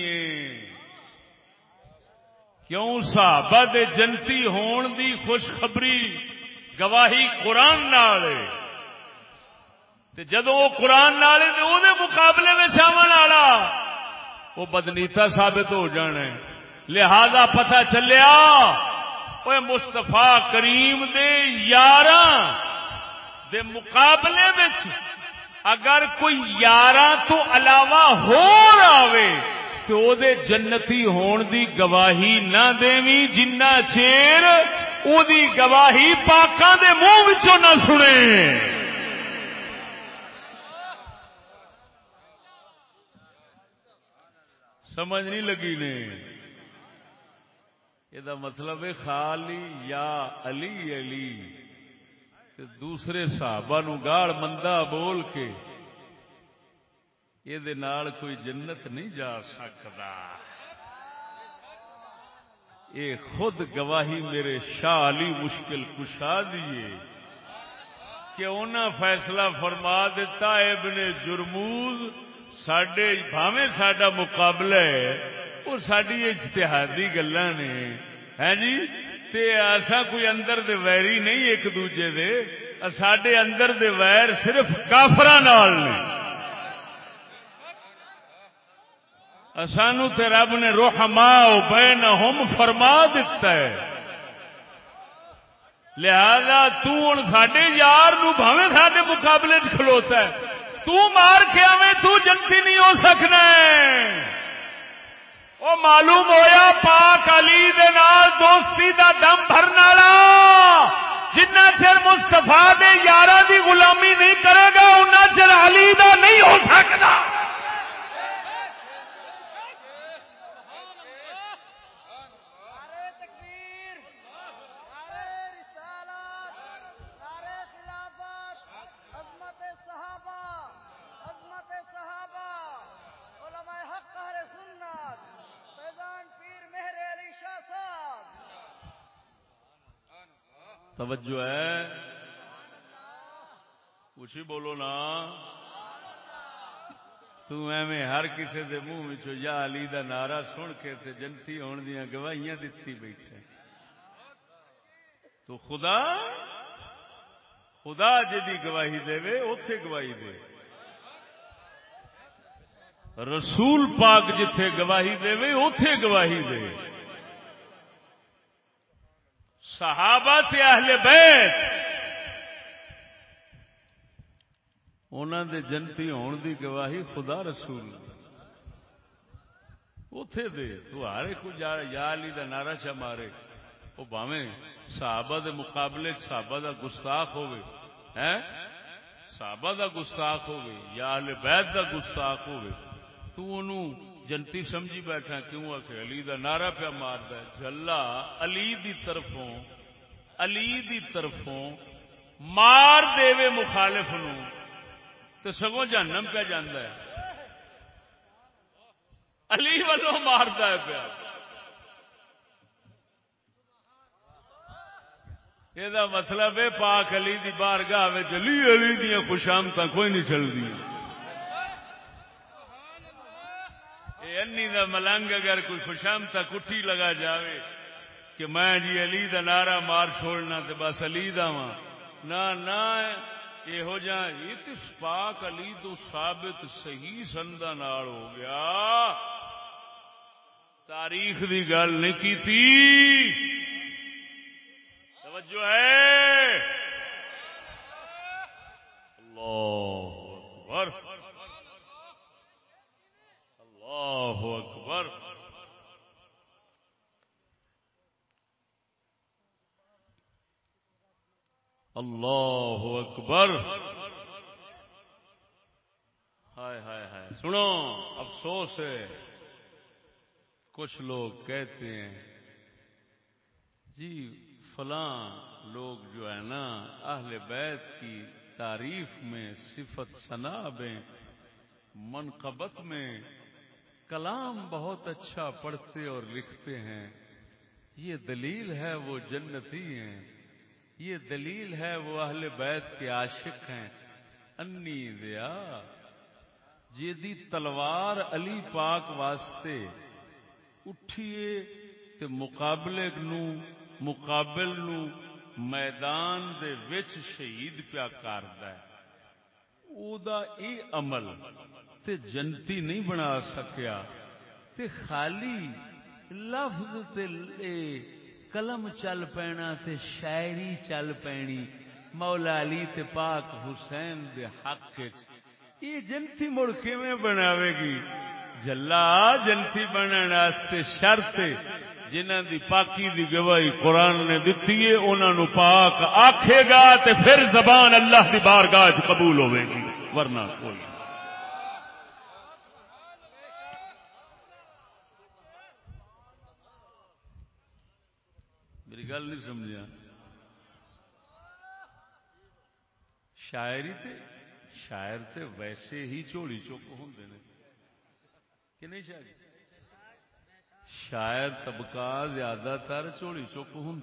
[SPEAKER 1] کیوں صحابہ دے جنتی ہون دی خوشخبری گواہی قرآن نال تے جدو وہ قرآن نال تے او دے مقابلے میں شامل والا وہ بدنیتا ثابت ہو جانا ہے۔ لہذا پتہ چلیا وہ مستفا کریم دے یاراں دے مقابلے وچ اگر کوئی یارہ تو علاوہ ہو آوے تو او دے جنتی ہون دی گواہی نہ دیوی جنہ چیر او دی گواہی پاکاں دے منہ وچوں نہ سنے۔ سمجھ نہیں لگی نے؟ یہ مطلب ہے خالی یا علی علی۔ تے دوسرے صحابہ نو گاڑ مندہ بول کے یہ کوئی جنت نہیں جا سکتا۔ یہ خود گواہی میرے شاہ علی مشکل کشا دیے کہ انہاں فیصلہ فرما دیتا ابن جرموز سڈے بھاوے سڈا مقابلہ ہے وہ ساری اجتہادی گلا نے۔ ہے جی؟ تے ایسا کوئی اندر دے ویری نہیں ایک دوجے دے۔ سڈے اندر دے ویر صرف کافر سانو تے رب نے روح ماں بین فرما دیتا ہے۔ لہذا تون سڈے یار نو بھاوے سڈے مقابلے کھلوتا ہے۔ تو مار کے آویں، تو جنتی نہیں ہو سکنا ہے۔ وہ معلوم ہویا پاک علی دے نال دوستی دا دم بھرنا جنہ چر مستفا دے یارہ دی غلامی نہیں کرے گا انہ چر علی دا نہیں ہو سکتا۔ توجہ ہے۔ کچھ ہی بولو نا۔ تمیں ہر کسی دے منہ یا علی دا نعرہ سن کے تے جنتی ہون دیا گواہیاں دتی بیٹھے۔ تو خدا خدا جی گواہی دے اتے گواہی دے۔ رسول پاک جتھے گواہی دے اتے گواہی دے۔ صحابہ تے اہل بیت۔ انہوں دے جنتی ہون دی گواہی خدا رسول اتے دے تو ہر کو یا علی دا نعرہ چا مارے۔ وہ باویں صحابہ دے مقابلے صحابہ دا گستاخ ہوئے ہیں؟ صحابہ دا گستاخ ہوئے یا اہل بیت دا گستاخ ہوئے تو انہوں جنتی سمجھی بیٹھا، کیوں آ کے علی دا نعرہ پہ مار جلا علی دی طرفوں، علی دی طرفوں مار دے مخالف نو۔ تو سگوں جانم پہ جانا ہے۔ علی والوں مارتا ہے پیا۔ یہ مطلب ہے، پاک علی دی بارگاہ علی علی دیا خوشامت کوئی نہیں چلتی انی دا ملنگ اگر کوئی خوشامتا کٹھی لگا جاوے کہ میں جی علی دا نعرہ مار چھوڑنا تے بس علی دا وا نہ نہ یہ ہو جا یہ پاک علی تو ثابت صحیح سندا نال ہو گیا۔ تاریخ دی گل نہیں کی تھی توجہ ہے۔ اللہ اکبر۔ اللہ اکبر۔ اللہ اکبر۔ ہائے ہائے ہائے۔ سنو، افسوس ہے۔ کچھ لوگ کہتے ہیں جی فلاں لوگ جو ہے نا، اہل بیت کی تعریف میں صفت سناب منقبت میں کلام بہت اچھا پڑھتے اور لکھتے ہیں۔ یہ دلیل ہے وہ جنتی ہیں۔ یہ دلیل ہے وہ اہل بیت کے عاشق ہیں۔ انی دیا جیدی تلوار علی پاک واسطے اٹھیے تے مقابلے نو، مقابل نو میدان دے وچ شہید پیا کردا ہے۔ او دا اے عمل۔ تے جنتی نہیں بنا سکیا۔ تے خالی لفظ تے اے قلم چل پینا تے شاعری چل پینی۔ مولا علی تے پاک حسین دے حق یہ جنتی مڑ کیویں بناوے گی؟ جلا جنتی بننے واسطے شرط جنہاں دی پاکی دی گواہی قرآن نے دتی ہے، انہاں نو پاک آکھے گا تے پھر زبان اللہ دی بارگاہ قبول ہوے گی۔ ورنہ کوئی میری گل نہیں سمجھا۔ شاعری تے شاعر تے ویسے ہی چوڑی چک ہوں کہ نہیں شاعری؟ شاعر طبقہ زیادہ تر چوڑی چک ہوں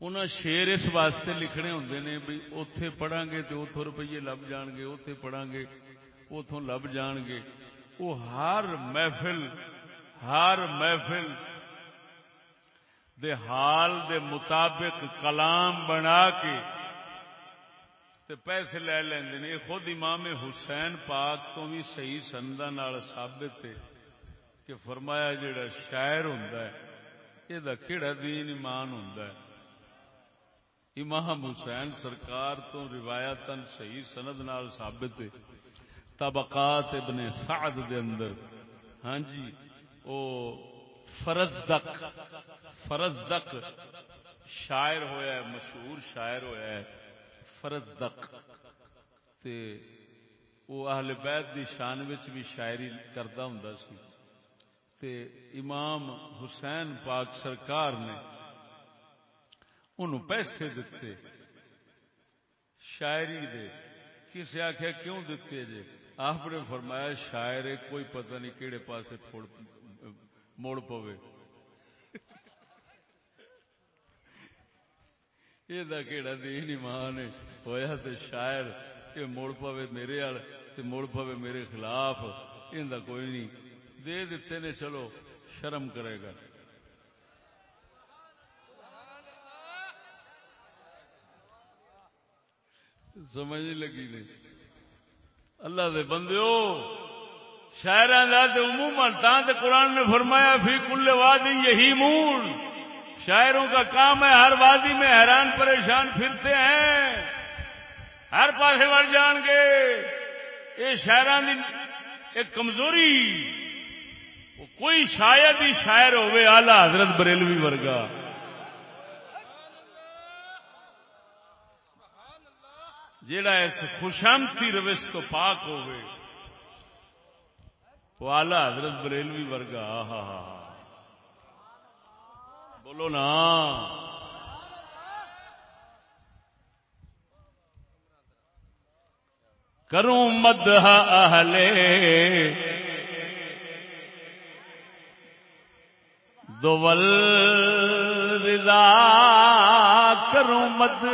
[SPEAKER 1] انہیں شیر اس واسطے لکھنے ہوں نے بھی اتے پڑھا گے تو اتوں روپیے لب جان گے اتے پڑھا گے اتوں لب جان گے وہ ہر محفل ہر محفل دے حال دے مطابق کلام بنا کے تے پیسے لے لیندے نے۔ خود امام حسین پاک تو بھی صحیح سندا نال ثابت ہے کہ فرمایا جڑا شاعر ہوندا ہے یہ دا کیڑا دین ایمان ہوندا ہے؟ امام حسین سرکار تو روایتاً صحیح سند نال ثابت ہے۔ طبقات ابن سعد دے اندر ہاں جی او فرزدق فرزدق شاعر ہویا ہے، مشہور شاعر ہویا ہے، فرزدق۔ تے او اہل بیت دی شان وچ بھی شاعری کردا ہوندا سی۔ تے امام حسین پاک سرکار نے انہوں پیسے دیتے شاعری دے، کسے آخیا کیوں دیتے جے؟ آپ نے فرمایا شاعر کوئی پتہ نہیں کیڑے پاسے پھوڑ موڑ پوے یہ کہڑا دین ایمان ہے ہویا تے شاعر یہ موڑ پوے میرے آل تے موڑ پوے میرے خلاف یہ کوئی نہیں دے دیتے نے چلو شرم کرے گا سمجھ لگی نہیں اللہ دے بندیو شاعران عموماً قرآن نے فرمایا، فی کل وادی یہی مون شاعروں کا کام ہے، ہر وادی میں حیران پریشان پھرتے ہیں۔ ہر پاسے بڑھ جان گے۔ یہ شاعران ایک کمزوری۔ کوئی شاید ہی شاعر ہوئے آلہ حضرت بریلوی ورگا۔ جیڑا اس خوشامتی روش تو پاک ہوئے۔ وہ آلہ حضرت بریلوی ورگا بولو نا۔ کروں مدہ اہلے دول رضا کروں مد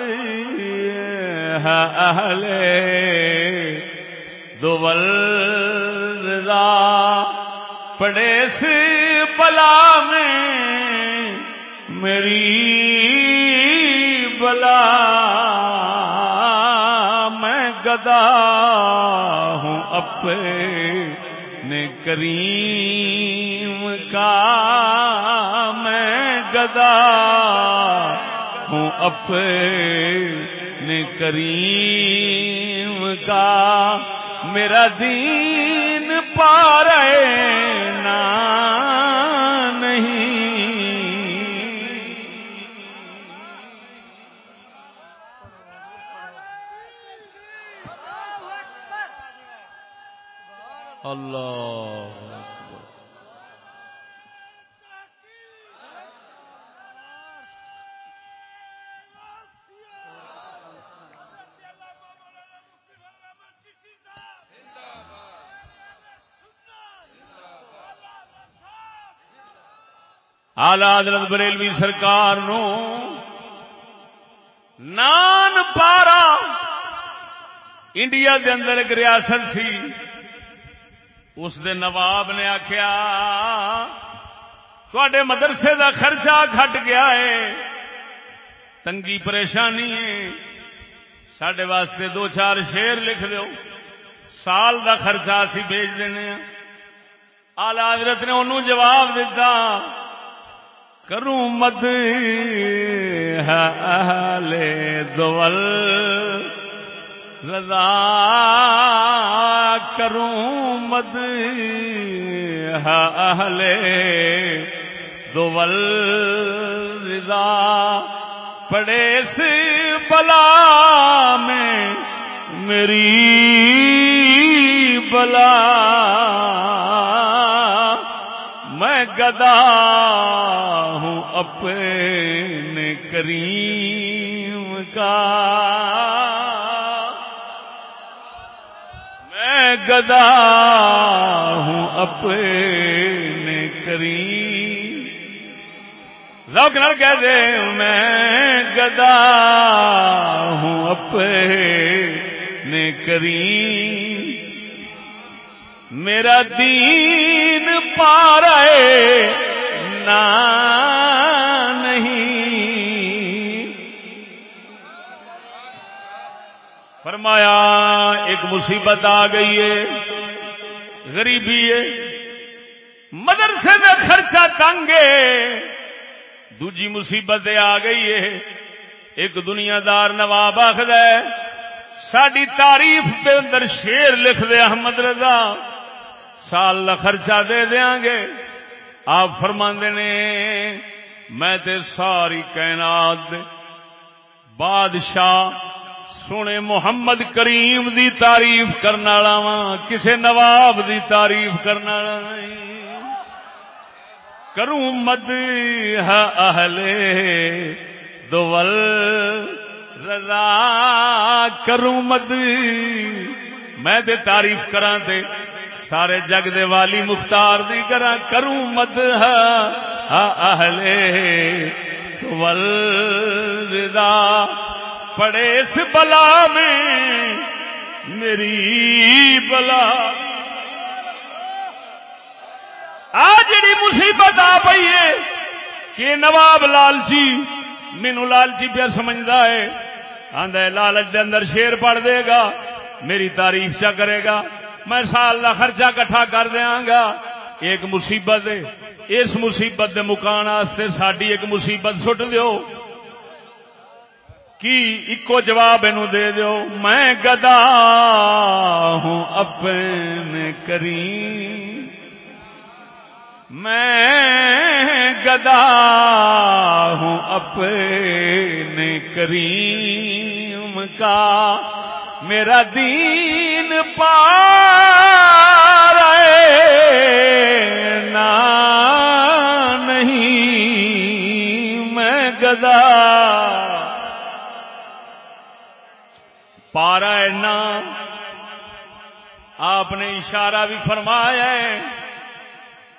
[SPEAKER 1] اہلے دول پڑے سے بلا میں، میری بلا میں گدا ہوں اپنے کریم کا، میں گدا ہوں اپنے کریم کا۔ میرا دین پا رہے اللہ آلہ حضرت بریلوی سرکار نو نان پارا انڈیا دے اندر ایک ریاست سی اس دے نواب نے آخیا تھوڑے مدرسے دا خرچہ گھٹ گیا ہے، تنگی پریشانی ہے۔ سڈے واسطے دو چار شیر لکھ دو سال دا خرچہ اسی بھیج دینے ہیں آلہ حضرت نے انہوں جواب دیتا کروں مد اہل دول، رضا کروں مد ہے اہل دول رضا۔ پڑے سے بلا میں میری بلا۔ میں گدا ہوں اپنے کریم کا۔ میں گدا ہوں اپنے کریم ذوق نال کہہ دے، میں گدا ہوں اپنے کریم میرا دین پا رہے فرمایا، ایک مصیبت آ گئی ہے، غریبی ہے، مدرسے میں خرچہ تنگ ہے، دوجی مصیبت آ گئی ہے، ایک دنیا دار نواب آخر ہے ساری تعریف کے اندر شیر لکھ دے احمد رضا، سال کا خرچہ دے دیا گے۔ آپ فرما نے، میں تے ساری کائنات دے بادشاہ سونے محمد کریم دی تعریف کرنے والا وا کسے نواب دی تعریف کرنے والا نہیں۔ کروں مد ہے اہل دول، رضا۔ کروں مد، میں دے تعریف کراں تے سارے جگ دے والی مختار دی کرا کروں مد اہل ول رضا۔ پڑے اس بلا میں، میری بلا۔ آ جڑی مصیبت آ پئی ہے، کہ نواب لالچی مینو لالچی پیا سمجھتا ہے۔ آدھا لالچ دے اندر شیر پڑ دے گا، میری تعریف چا کرے گا۔ میں سال کا خرچہ کٹھا کر دیا گا۔ ایک مصیبت ہے، اس مصیبت کے مکان واسطے ساری ایک مصیبت سٹ دیو۔ کی اکو جواب اینو دے دیو؟ میں گدا ہوں اپنے کریم۔ میں گدا ہوں اپنے کریم کا۔ میرا دین پا رہے نا نہیں۔ میں گدا پارا نا۔ آپ نے اشارہ بھی فرمایا ہے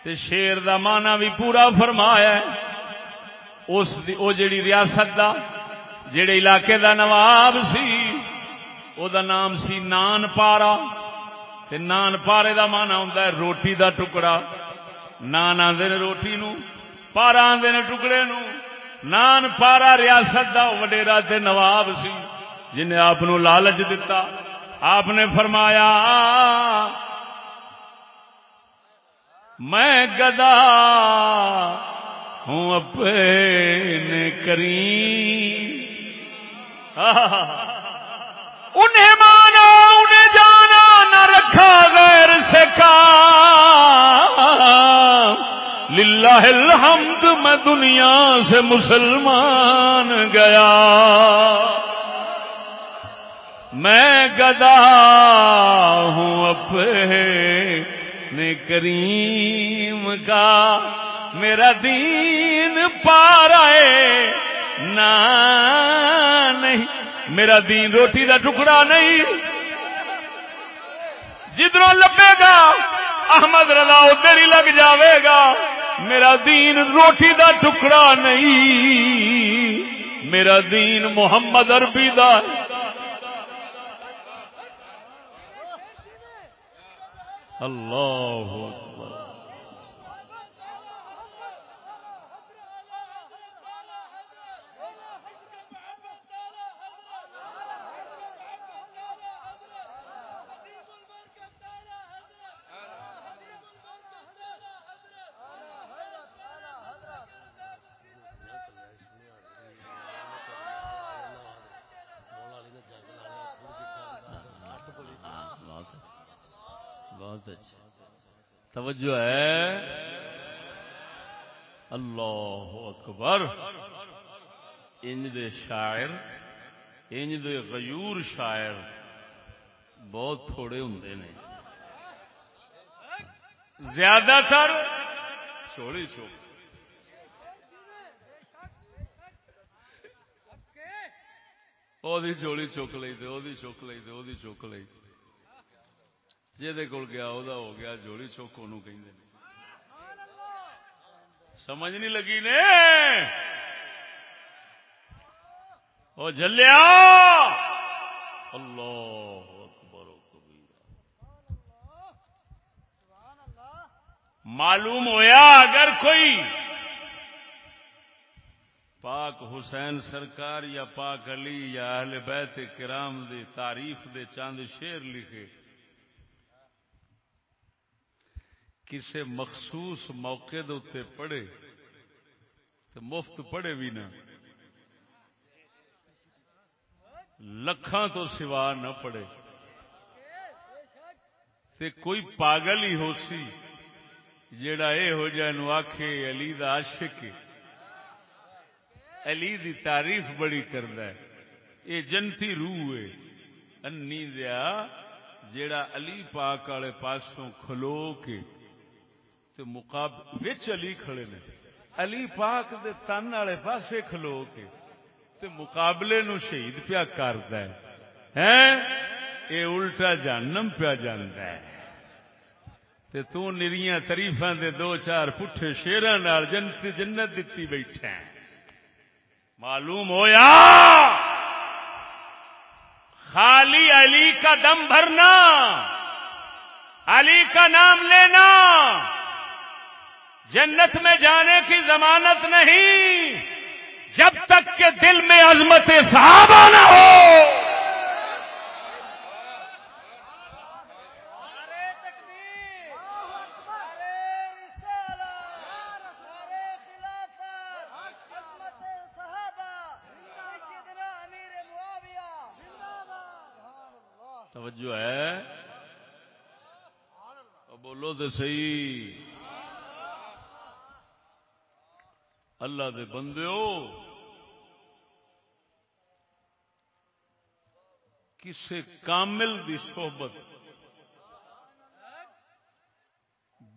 [SPEAKER 1] تے شیر دا مانا بھی پورا فرمایا ہے۔ اس دی او جڑی ریاست دا، جڑے علاقے دا نواب سی، او دا نام سی نان پارا۔ تے نان پارے دا مانا ہوندا ہے روٹی دا ٹکڑا۔ نان آندے نے روٹی نو، پارا آندے نے ٹکڑے نو۔ نان پارا ریاست دا وڈیرا تے نواب سی۔ جنہیں آپ لالچ دتا، آپ نے فرمایا، میں گدا ہوں اپنے کریم۔ انہیں مانا، انہیں جانا نہ رکھا غیر سے کام۔ للہ الحمد، میں دنیا سے مسلمان گیا۔ میں گدا ہوں اپنے کریم کا، میرا دین پا رہے نہ، نہیں، میرا دین روٹی کا ٹکڑا نہیں۔ جدھروں لبے گا، احمد رضا ادھر ہی لگ جاوے گا۔ میرا دین روٹی دا ٹکڑا نہیں۔ میرا دین محمد عربی دا اللہ نماز اچھا۔ توجہ ہے۔ اللہ اکبر۔ انج دے شاعر، انج دے غیور شاعر بہت تھوڑے ہوں نے۔ زیادہ تر چھوڑی چھوڑ وہ چولی چک لئی تو وہ چک لئی وہ چک لئی جہد کول گیا وہ ہو گیا جوڑی چوک ان سمجھ نہیں لگی نے؟ او جلیا اللہ اکبر و معلوم ہویا اگر کوئی پاک حسین سرکار یا پاک علی یا اہل بیت کرام دی تعریف دے چاند شیر لکھے کسے مخصوص موقع دے پڑھے تو مفت پڑھے بھی نہ۔ لکھاں تو سوا نہ پڑھے۔ تے کوئی پاگل ہی ہو سی جیڑا اے ہو جائے نو آکھے علی دا عاشق علی دی تعریف بڑی کردا ہے۔ اے جنتی روح ہے۔ انی دیا جیڑا علی پاک والے پاسوں کھلو کے تے مقابل وچ علی کھڑے نے۔ علی پاک دے تن والے پاسے کھلو کے تے مقابلے نو شہید پیا کردا ہے۔ ہیں؟ اے الٹا جہنم پیا جاندا ہے۔ تے تو نریاں تریفاں دے دو چار پٹھے شیراں نال جنت جنت دتی بیٹھا ہے۔ معلوم ہویا؟ خالی علی کا دم بھرنا، علی کا نام لینا۔ جنت میں جانے کی ضمانت نہیں جب تک کہ دل میں عظمت صحابہ نہ ہو۔ توجہ ہے؟ بولو تو صحیح۔ اللہ دے بندے کسے کامل دی صحبت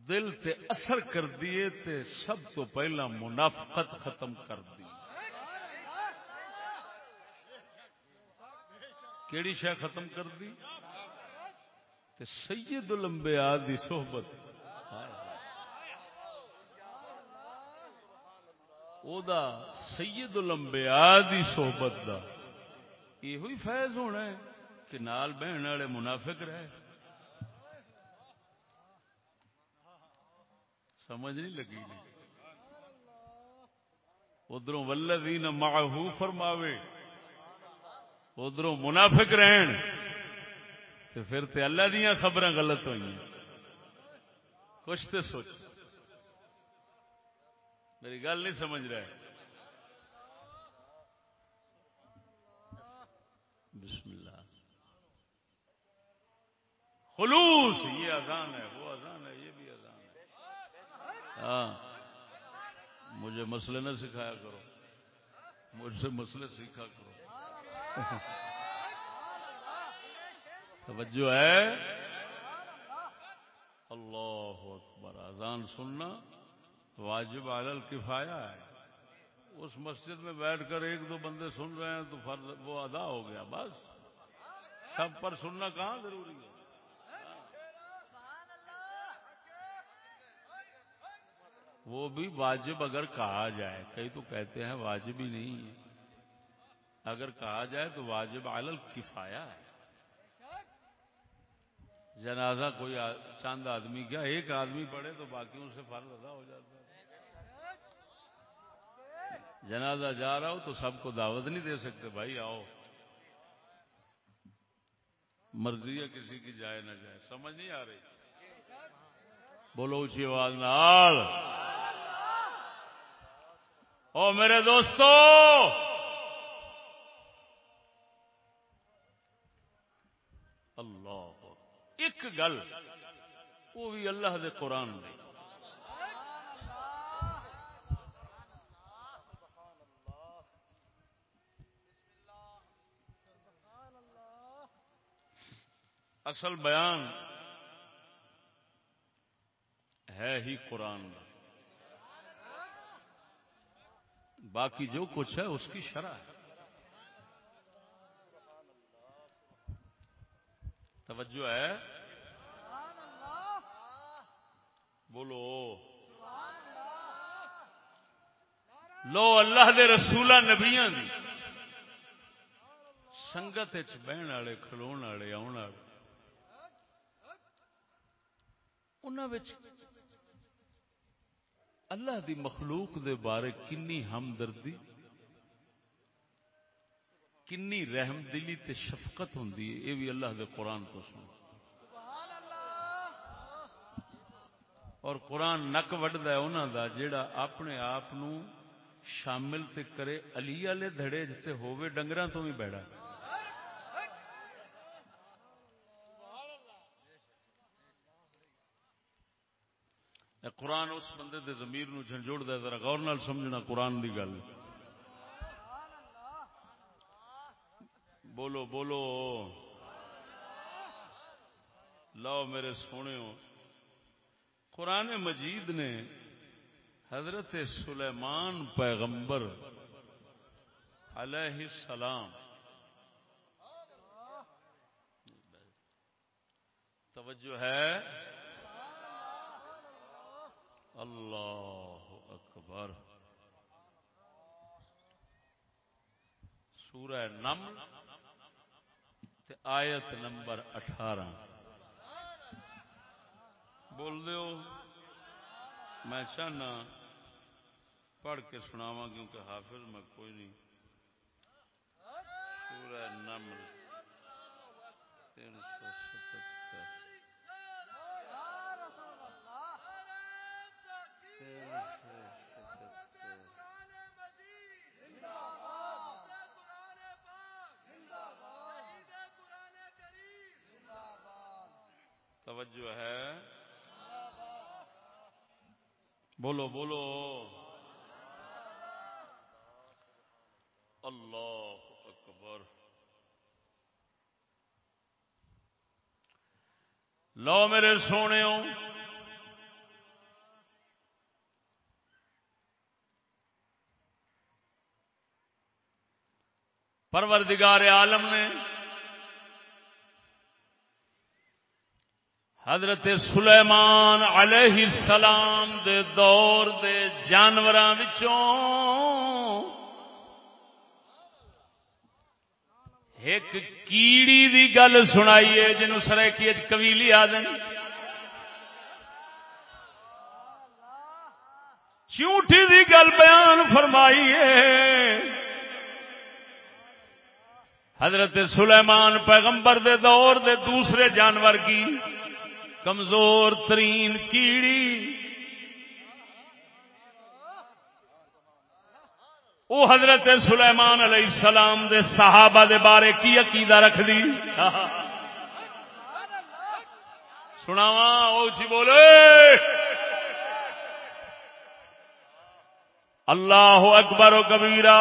[SPEAKER 1] دل تے اثر کر دیے تے سب تو پہلا منافقت ختم کر دی۔ کیڑی شے ختم کر دی؟ تے سید الانبیاء دی صحبت او دا سید الانبیاء دی صحبت دا یہ ہوئی فیض ہونا ہے کہ نال بہن والے منافق رہے سمجھ نہیں لگی نہیں ادھر ولدین معہو فرماوے ادھر منافق رہن تو پھر تے اللہ دیا خبر غلط ہوئی کچھ تو سوچ میری گل نہیں سمجھ رہے۔ بسم اللہ۔ خلوص، یہ اذان ہے، وہ اذان ہے، یہ بھی اذان ہے۔ ہاں۔ مجھے مسئلے نہ سکھایا کرو۔ مجھ سے مسئلے سیکھا کرو۔ توجہ ہے۔ اللہ اکبر، اذان سننا۔ واجب عالل کفایا ہے۔ اس مسجد میں بیٹھ کر ایک دو بندے سن رہے ہیں تو فرض وہ ادا ہو گیا، بس۔ سب پر سننا کہاں ضروری ہے؟ وہ بھی واجب اگر کہا جائے، کئی تو کہتے ہیں واجب ہی نہیں ہے۔ اگر کہا جائے تو واجب عالل کفایا ہے۔ جنازہ کوئی آ- چند آدمی، کیا ایک آدمی پڑھے تو باقیوں سے فرض ادا ہو جاتا ہے؟ جنازہ جا رہا ہو تو سب کو دعوت نہیں دے سکتے، بھائی آؤ۔ مرضی ہے کسی کی جائے نہ جائے، سمجھ نہیں آ رہی۔ بولو اونچی آواز نال او میرے دوستو، اللہ ایک گل، وہ بھی اللہ دے قرآن دی۔ اصل بیان ہے ہی قرآن کا باقی جو کچھ ہے اس کی شرح ہے۔ توجہ ہے؟ بولو۔ لو اللہ دے رسولہ نبیاں دی۔ سنگت بہن والے، کھلون والے، آن والے انہاں وچ اللہ دی مخلوق دے بارے کنی ہمدردی، کنی رحم دلی تے شفقت ہوندی ہے، یہ بھی اللہ دے قرآن تو سن اور قرآن نک وڈدا ہے انہاں دا، جیڑا اپنے آپ شامل تے کرے، علی والے دھڑے جتے ہووے ڈنگراں تو بھی بیڑا اے قرآن اس بندے دے ضمیر نو جھنجوڑ دے، ذرا غور نال سمجھنا قرآن دی گل۔ بولو بولو۔ لو میرے سونے ہو قرآن مجید نے حضرت سلیمان پیغمبر علیہ السلام توجہ ہے۔ اللہ اکبر۔ سورہ نمل تے آیت نمبر اٹھارہ۔ بول دیو۔ میں چاہنا پڑھ کے سناواں کیونکہ حافظ میں کوئی نہیں۔ سورہ نمل تین سو ستہتر تین سو ستہتر توجہ ہے۔ بولو بولو۔ اللہ اکبر۔ لو میرے سونے پروردگار عالم نے حضرت سلیمان علیہ السلام دے دور دے جانوراں وچوں ایک کیڑی دی گل سنائی ہے جنہوں سریکی قبیلی آدن چونٹی دی گل بیان فرمائی ہے۔ حضرت سلیمان پیغمبر دے دور دے دوسرے جانور کی کمزور ترین کیڑی وہ حضرت سلیمان علیہ السلام دے صحابہ دے بارے کی عقیدہ رکھ دی؟ سناوا او جی بولے۔ اللہ اکبر و کبیرہ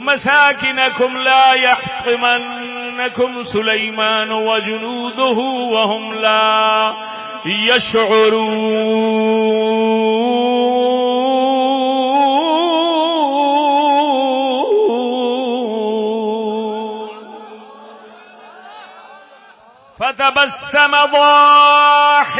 [SPEAKER 1] مساكنكم لا يحطمنكم سليمان وجنوده وهم لا يشعرون. فتبسم ضاحكا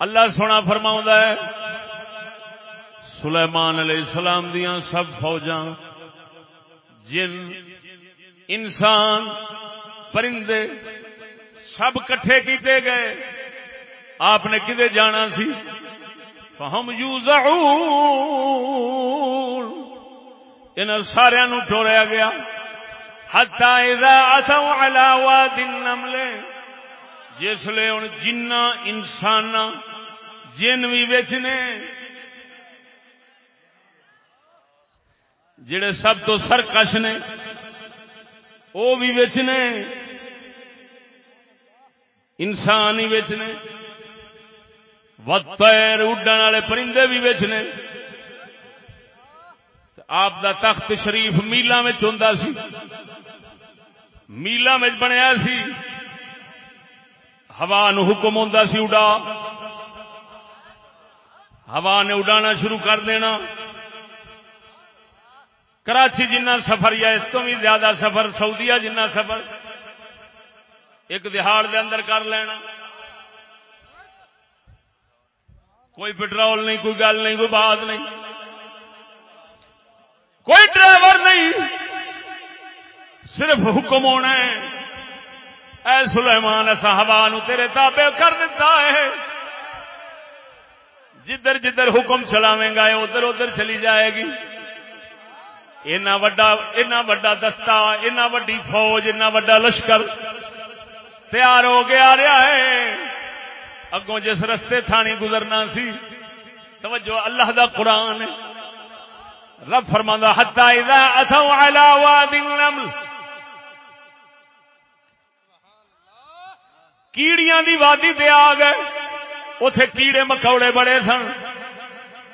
[SPEAKER 1] اللہ سونا فرماؤں ہے، سلیمان علیہ السلام دیاں سب فوجاں، جن انسان، پرندے سب کٹھے کیتے گئے۔ آپ نے کدے جانا سی؟ فہم یوزعون۔ ان سارے نو ٹوریا گیا۔ حتی اذا اتوا علی واد النمل، جس لے ہن جنہ انسان جن بھی وچ نے جڑے سب تو سرکش نے وہ بھی وچ نے انسان ہی وچ نے اڈن والے پرندے بھی وچ نے آپ دا تخت شریف میلا میں ہوندا سی۔ میلا میں بنیا سی۔ ہوا حکم ہوندا سی اڈا۔ ہوا نے اڈانا شروع کر دینا۔ کراچی جنہ سفر یا اس تو بھی زیادہ سفر، سعودیہ جنہ سفر، ایک دہاڑ دے اندر کر لینا۔ کوئی پٹرول نہیں، کوئی گل نہیں، کوئی بات نہیں۔ کوئی ڈرائیور نہیں، صرف حکم ہونا ہے۔ اے سلیمان ایسا ہوا نو تیرے تابع کر دیتا ہے۔ جدھر جدھر حکم چلاویں گا، ادھر ادھر چلی جائے گی۔ اینا وڈا اینا وڈا دستہ، اینا وڈی فوج، اینا وڈا لشکر۔ تیار ہو گیا رہا ہے۔ اگوں جس رستے تھانی گزرنا سی، توجہ، اللہ دا قرآن رب فرماندا حتا اذا اتوا على واد النمل۔ کیڑیاں دی وادی تے آ گئے۔ اوتھے کیڑے مکوڑے بڑے سن۔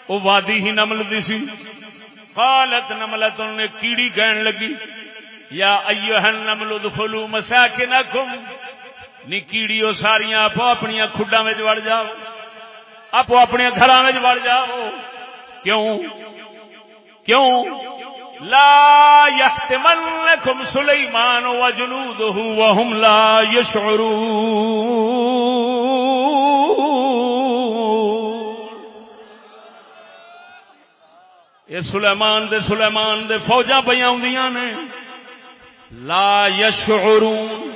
[SPEAKER 1] او وادی ہی نمل دی سی۔ قالت نملت نے کیڑی کہن لگی، یا ایوہ النمل ادخلوا مساکنکم۔ نی کیڑی کیڑیو ساریاں آپ اپنی کھڈاں وچ وڑ جاؤ۔ آپ اپنے گھراں وچ وڑ جاؤ۔ کیوں؟ کیوں؟ لا يحتملكم سليمان وجنوده وهم لا يشعرون یہ سلیمان دے سلیمان دے فوجاں پہ آدیاں نے۔ لا یشعرون،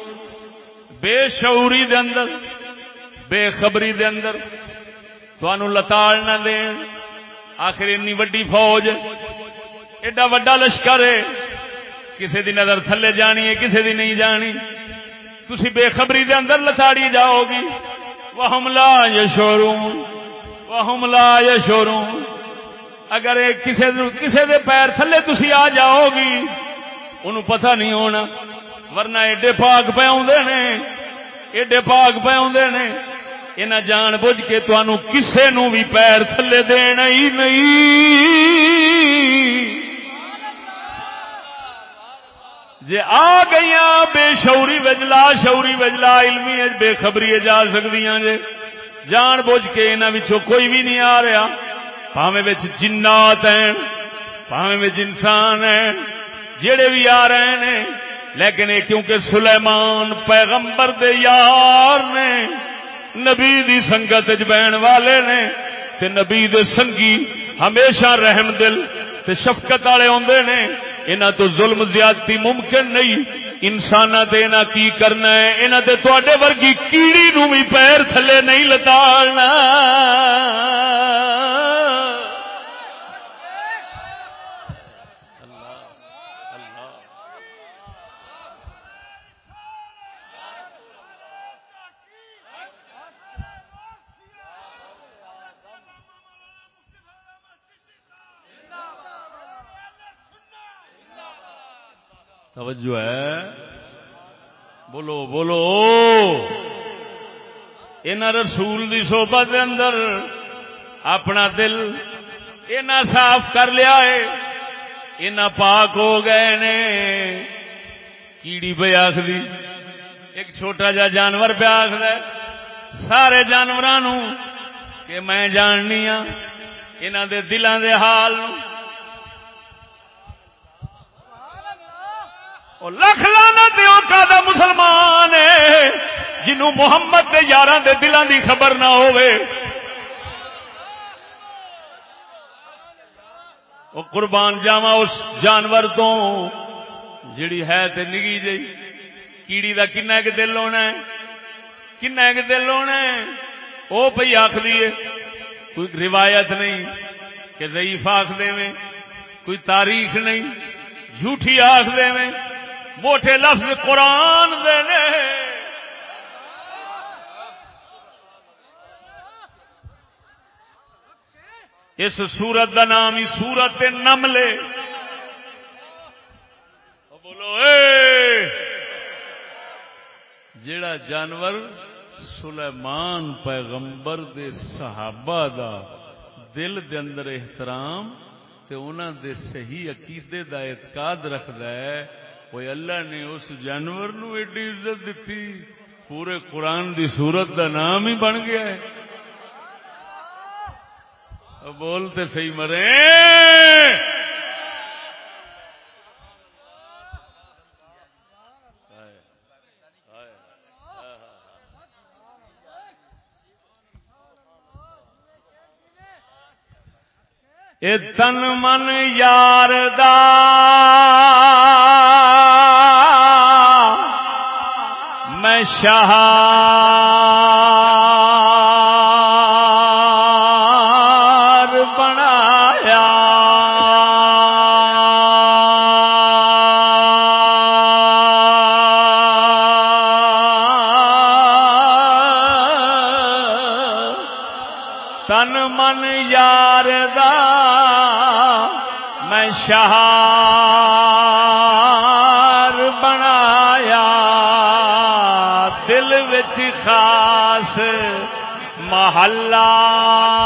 [SPEAKER 1] بے شعوری دے اندر، بے خبری دے اندر تھانو لتاڑ نہ دین آخر انی وڈی فوج، ایڈا وڈا لشکر ہے۔ کسی دی نظر تھلے جانی ہے کسی دی نہیں جانی۔ تسی بے خبری دے اندر لتاڑی جاؤ گی۔ وہم لا یشعرون، وہم لا یشعرون۔ اگر کسی کسی دے پیر تھلے تسی آ جاؤ گی انہوں پتہ نہیں ہونا۔ ورنہ ایڈے پاک پہ آدھے نے۔ ایڈے پاک پہ آدھے نے۔ انہیں جان بوجھ کے تمہوں کسے نو بھی پیر تھلے دینا ہی نہیں۔ جے آ گئی بے شعوری وجلا شعوری وجلا علمی بے خبری جا سکتی جے۔ جان بوجھ کے انہوں کوئی بھی نہیں آ رہا۔ پاوے بچ جنات ہیں پاوے بچ انسان ہیں جڑے بھی آ رہے ہیں لیکن یہ کیونکہ سلیمان پیغمبر دے یار نے، نبی دی سنگت بہن والے نے، تے نبی دے سنگی ہمیشہ رحم دل تے شفقت والے آدھے نے۔ انہاں تو ظلم زیادتی ممکن نہیں۔ انسان دینا کی کرنا ہے؟ انہاں تے تواڈے ورگی کیڑی نو بھی پیر تھلے نہیں لتاڑنا توجہ ہے۔ بولو بولو۔ ان رسول دی صحبت دے اندر اپنا دل اینا صاف کر لیا ہے۔ اینا پاک ہو گئے نے۔ کیڑی پہ آخری ایک چھوٹا جا جانور پہ آخر سارے جانوروں کہ میں جاننی ہاں۔ انہوں دے دلان دے حال نو لکھ لانا دیو مسلمان ہے، جنہوں محمد دے یاراں دے دلان دی خبر نہ ہوئے وہ قربان جاوا اس جانور تو جڑی ہے تے نگی جئی کیڑی دا کنا ایک دل ہونا ہے؟ کنا ایک دل ہونا ہے؟ وہ پی آخری ہے، کوئی روایت نہیں کہ ضعیف آخ دے میں کوئی تاریخ نہیں، جھوٹھی آخ دے میں موٹے لفظ قرآن دے نے۔ اس سورت کا نام ہی سورت نملے بولو، اے! جڑا جانور سلیمان پیغمبر دے صحابہ دا دل دے اندر احترام تے انہاں دے صحیح عقیدے دا اعتقاد رکھدا ہے وہ اللہ نے اس جانور نو ایڈی عزت دیتی پورے قرآن دی صورت دا نام ہی بن گیا ہے۔ بولتے صحیح مرے۔ اے تن من یار دا۔ میں محلہ۔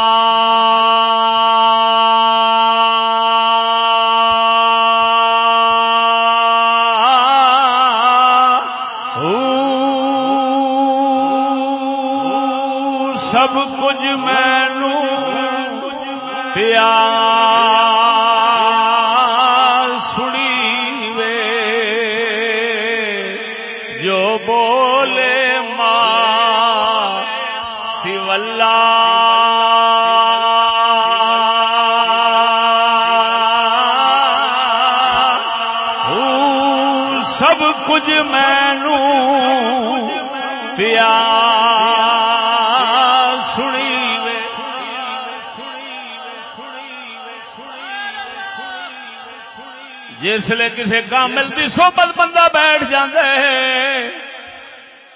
[SPEAKER 1] جسے کسی کامل کی صحبت بندہ بیٹھ جاندے ہے۔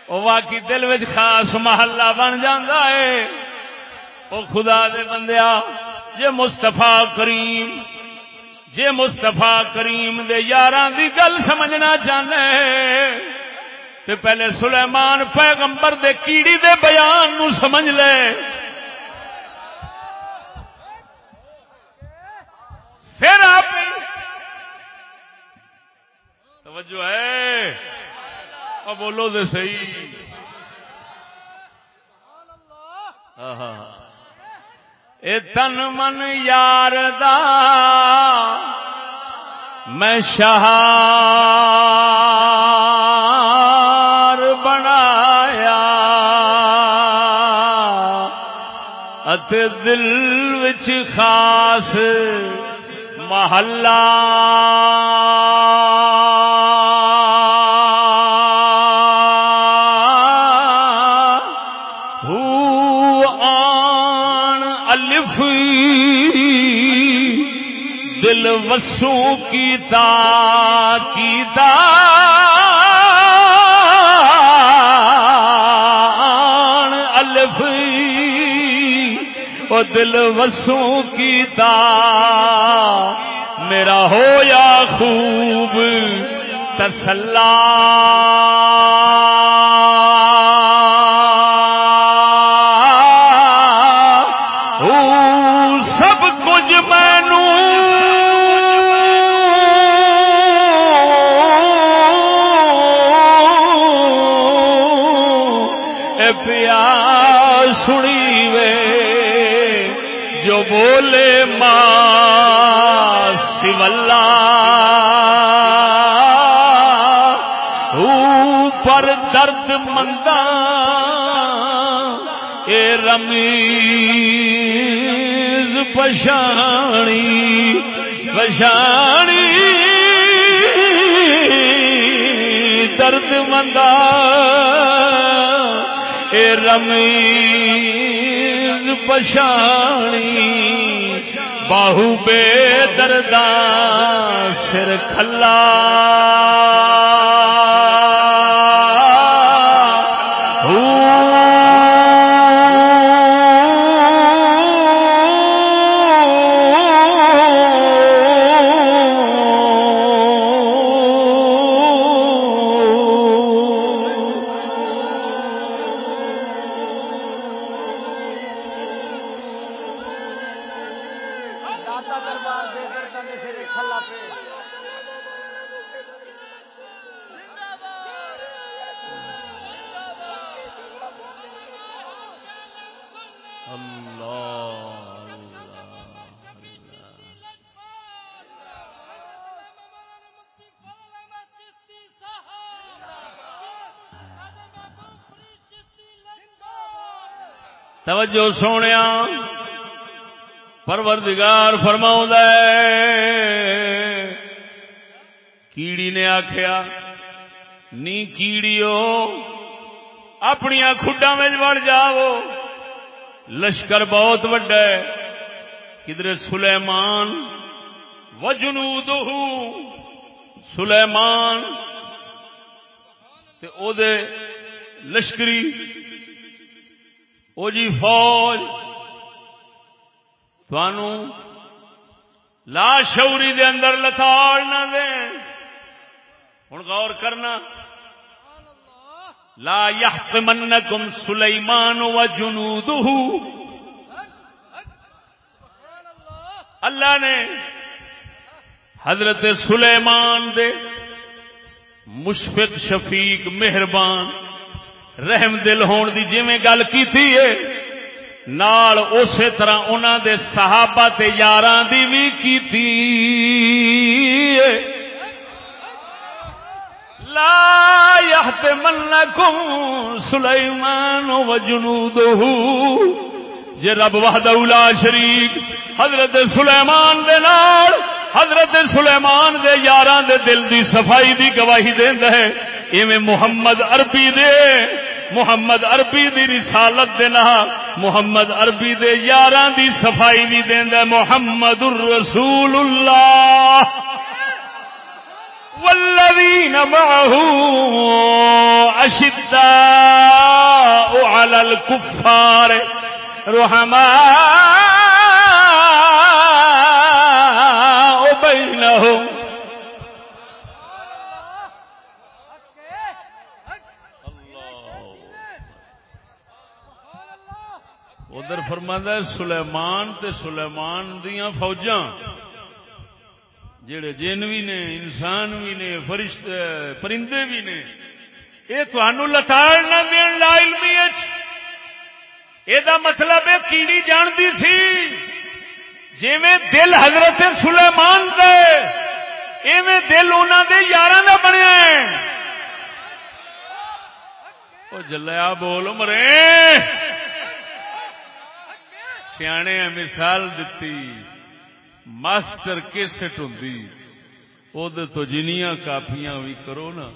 [SPEAKER 1] وہ واقعی دل وچ خاص محلہ بن جاندہ ہے۔ وہ خدا دے بندیا، جے مستفا کریم، جے مستفا کریم دے یاراں دی گل سمجھنا چاہنے تے پہلے سلیمان پیغمبر دے کیڑی دے بیان نو سمجھ لے۔ اور بولو دے صحیح۔ اے تن من یار دا میں شہار بنایا۔ اتے دل وچ خاص محلہ۔ دل وسو کی تا کی تا الف، او دل وسو کی تا میرا ہو یا خوب تسلا۔ اے رمیز پشانی پشانی درد مندہ اے رمیز پشانی باہو بے درداں سر کھلا۔ آخیا نی کیڑیو اپنی کھڈا میں وڑ جاؤ۔ لشکر بہت وڈا ہے۔ کدھر سلیمان؟ وجنودہ سلیمان۔ تے او دے لشکری۔ او جی فوج۔ تھانو لا شعوری دے اندر لتاڑ نہ دیں ہوں غور کرنا۔ لا يحطمنكم سليمان وجنوده۔ اللہ نے حضرت سلیمان دے مشفق شفیق مہربان رحم دل ہون دی جی گل کی نال اسی طرح انہوں دے صحابہ تے یاراں دی بھی کی لا يحتمنكم سليمان وجنوده. جے رب وحدہ لا شریک، حضرت سلیمان دے نال، حضرت سلیمان دے یاراں دے دل دی صفائی دی گواہی دیندا ہے۔ ایویں محمد عربی دے، محمد عربی دی رسالت دے نال، محمد عربی دے یاراں دی صفائی بھی دیندا ہے، محمد الرسول اللہ۔ والذين معه أشداء على الكفار رحماء بينهم. ادھر فرماندہ سلیمان تے سلیمان دیاں فوجاں جڑے جن بھی نے، انسان بھی نے فرشتے پرندے بھی نے یہ تھانو لتاڑ نہ دین لا علمی یہ مطلب ہے کیڑی جانتی سی۔ جیویں دل حضرت سلیمان دے، ایویں دل انہوں دے یار کا بنیا وہ جلیا بول مرے سیانے مثال دیتی ماسٹر کیسٹ ہوں تو جنیاں کاپیاں بھی کرو نا۔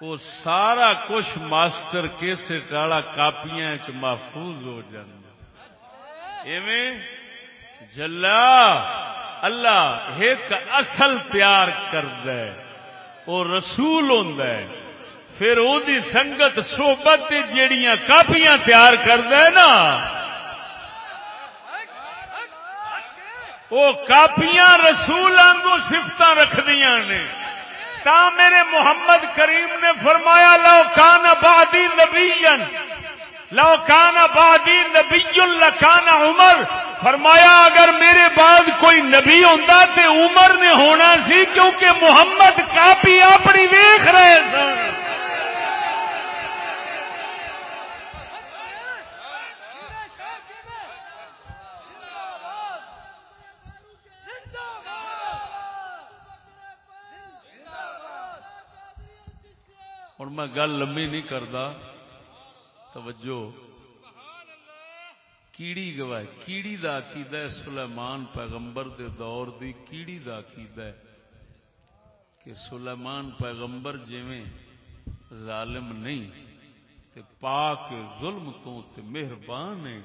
[SPEAKER 1] وہ سارا کچھ ماسٹر کیسٹ والا کاپیاں چ محفوظ ہو جائے ایویں جلا۔ اللہ ایک اصل تیار کرد وہ رسول ہوں پھر او دی سنگت صحبت جیڑیاں کاپیاں تیار کرد نا۔ وہ کاپیاں رسول آنگو سفت رکھدیاں نے۔ تا میرے محمد کریم نے فرمایا، لو کان بادی نبی لو کان بادی نبی لکان عمر۔ فرمایا، اگر میرے بعد کوئی نبی ہوتا تو عمر نے ہونا سی، کیونکہ محمد کاپی اپنی ویخ رہے سن۔ ہوں میں گل لمبی نہیں کرتا توجہ۔ کیڑی گواہ کیڑی دا عقیدہ ہے سلیمان پیغمبر دے دور دی۔ کیڑی دا عقیدہ ہے کہ سلیمان پیغمبر جویں ظالم نہیں، تے پاک ظلم تو تے مہربان ہے۔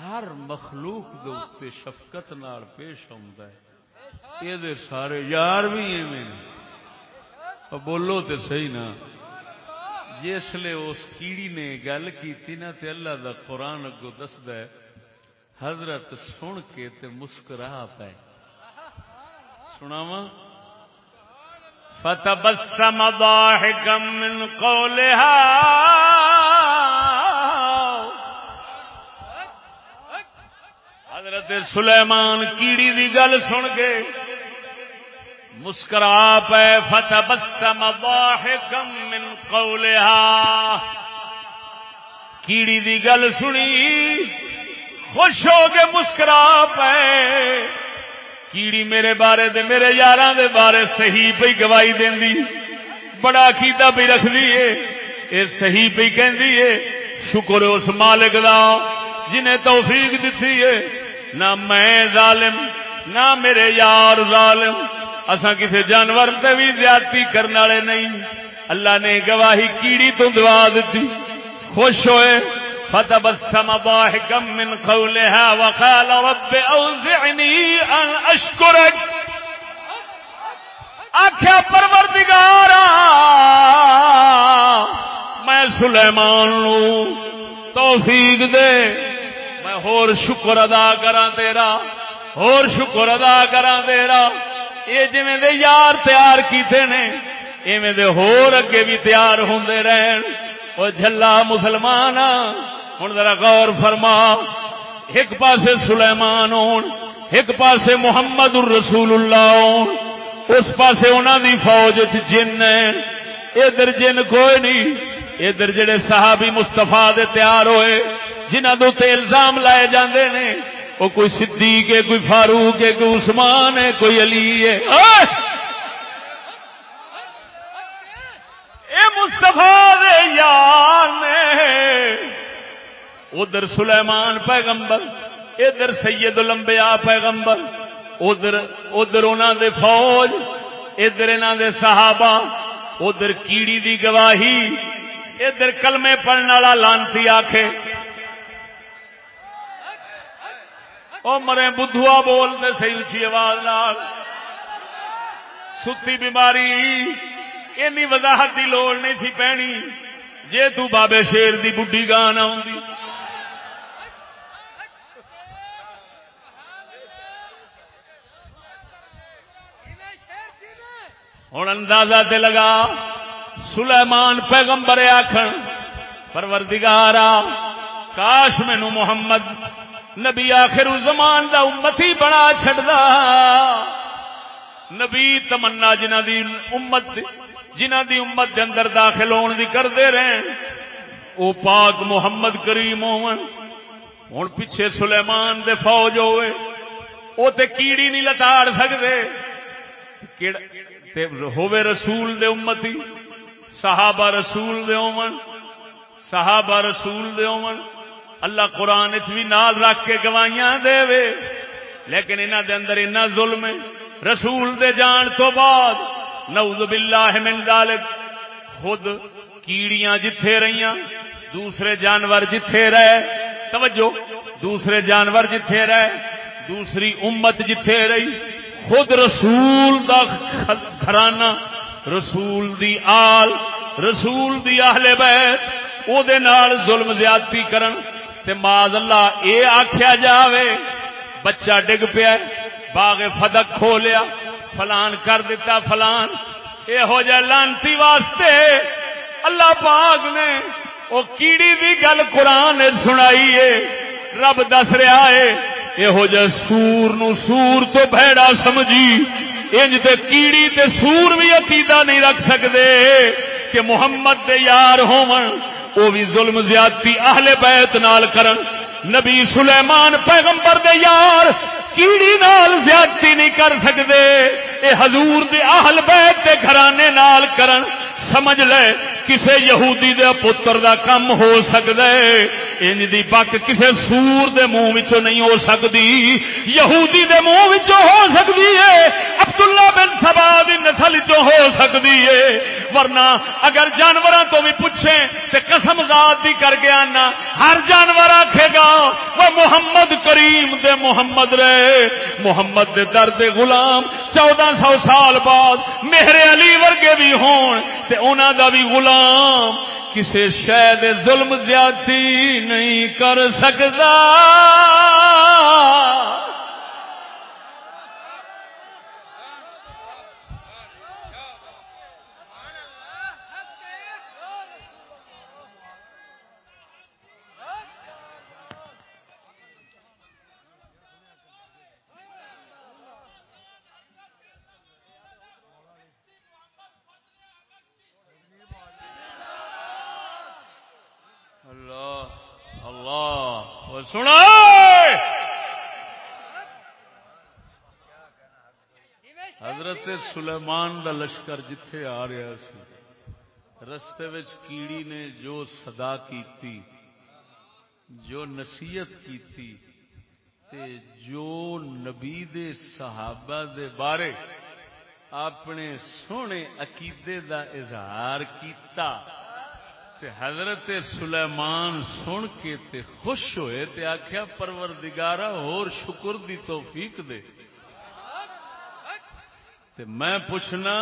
[SPEAKER 1] ہر مخلوق دے اوتے شفقت نال پیش آوندا ہے۔ اے دے سارے یار بھی ایویں بولو تے صحیح نا۔ جسے اس کیڑی نے گل کی نا تے اللہ دا قرآن اگو دسد حضرت سن کے تے مسکرا پے۔ سناوا فتبسم ضاحكا من قولها حضرت سلیمان کیڑی دی گل سن کے مسکرا پے فتبسم ضاحكا من قولها کیڑی دی گل سنی، خوش ہو کے مسکرا پے۔ کیڑی میرے بارے دے، میرے یاراں دے بارے صحیح پئی گواہی دیندی بڑا عقیدہ بھی رکھ لیے اے صحیح پئی کہندی ہے۔ شکر اس مالک دا، جنہیں توفیق دتی ہے۔ نہ میں ظالم، نہ میرے یار ظالم۔ اسا کسی جانور تے بھی زیادتی کرنے والے نہیں۔ اللہ نے گواہی کیڑی تو دعا دیتی خوش ہوئے۔ فتبسم ضاحكا من قولها وقال رب اوزعني ان اشكرك آخیا پروردگارا، میں سلیمان نو توفیق دے۔ میں ہور شکر ادا کرا تیرا، ہور شکر ادا کرا تیرا۔ یہ جویں دے یار تیار کیتے نے، ایویں دے ہور اگے بھی تیار ہوندے رہن۔ او جھلا مسلمان ہن ذرا غور فرما۔ ایک پاسے سلیمان ہون، ایک پاسے محمد الرسول اللہ ہون۔ اس پاسے انہاں دی فوج وچ جن ہیں۔ ادھر جن کوئی نہیں، ادھر جڑے صحابی مصطفیٰ دے تیار ہوئے، جنہاں دے تے الزام لائے جاندے نے وہ کوئی صدیق ہے، کوئی فاروق ہے، کوئی عثمان ہے، کوئی علی ہے۔ اے مستفا یار نے، ادھر سلیمان پیغمبر، ادھر سید لمبیا پیغمبر، ادھر ادھر انہوں دے فوج، ادھر انہوں دے صحابہ، ادھر کیڑی دی گواہی، ادھر کلمے پڑھنے والا لانتی آخے او مرے بدھوا بولتے سی اچھی آواز نال۔ ستی بیماری، اینی وضاحت دی لوڑ نہیں تھی پینی جے تو بابے شیر دی بڈی گان آؤں ہوں اندازہ تے لگا، سلیمان پیغمبر آخر پروردگارا، کاش مینو محمد نبی آخر زمان دا امتی بنا چڈا نبی تمنا جنہ دی امت جنہ دی امت دے اندر داخل ہون دی کرتے رہے او پاک محمد کریم ہون۔ ہوں پیچھے سلیمان دے فوج ہوئے۔ او تے کیڑی نہیں لتاڑ سکتے ہوے رسول دے امتی صحابہ رسول دے ہون۔ صحابہ رسول دے ہون۔ اللہ قرآن بھی نال رکھ کے گوائیاں دے وے۔ لیکن انہوں دے اندر اتنا ظلم ہے۔ رسول دے جان تو بعد نعوذ باللہ من ذالک۔ خود کیڑیاں جتھے رہیاں، دوسرے جانور جتھے رہے۔ توجہ، دوسرے جانور جتھے رہے، دوسری امت جتھے رہی۔ خود رسول دا گھرانہ، رسول دی آل، رسول دی اہل بیت، او دے نال ظلم زیادتی کرن۔ تے ماذ اللہ اے آکھیا جاوے، بچہ ڈگ پیا باغ فدق کھولیا، فلان کر دیتا فلان۔ اے ہو جا لانتی واسطے اللہ پاک نے، او کیڑی دی گل قرآن سنائی ہے، رب دس رہا ہے۔ یہو جہ سور نو سور تو بھڑا سمجھی، انج تے کیڑی تے سور بھی عقیدہ نہیں رکھ سکتے کہ محمد دے یار ہون وہ بھی ظلم زیادتی اہل بیت نال کرن۔ نبی سلیمان پیغمبر دے یار کیڑی نال زیادتی نہیں کر سکتے اے حضور دے اہل بیت دے گھرانے نال کرن، سمجھ لے، کسے یہودی دے پتر دا کم ہو سکتا ہے۔ انج دی بک کسے سور دے منہ وچوں نہیں ہو سکتی یہودی دے منہ وچوں ہو سکتی ہے۔ عبداللہ بن سبا دی نسل چوں ہو سکتی ہے۔ ورنہ اگر جانوراں تو بھی پوچھیں تے قسم ذات دی کر گیا نا ہر جانور آکھے گا، وہ محمد کریم دے محمد رہے۔ محمد دے درد غلام 14 سو سال بعد میرے علی ورگے بھی ہون تے انہاں دا بھی غلام کسے شاید ظلم زیادتی نہیں کر سکتا۔ سنا حضرت سلیمان دا لشکر جتھے آ رہا سی، رستے وچ کیڑی نے جو صدا کیتی، جو نصیحت کیتی، تے جو نبی دے صحابہ دے بارے اپنے سونے عقیدے دا اظہار کیتا۔ تے حضرت سلیمان سن کے تے خوش ہوئے تے آخیا پروردگارا اور شکر دی توفیق دے۔ تے میں پوچھنا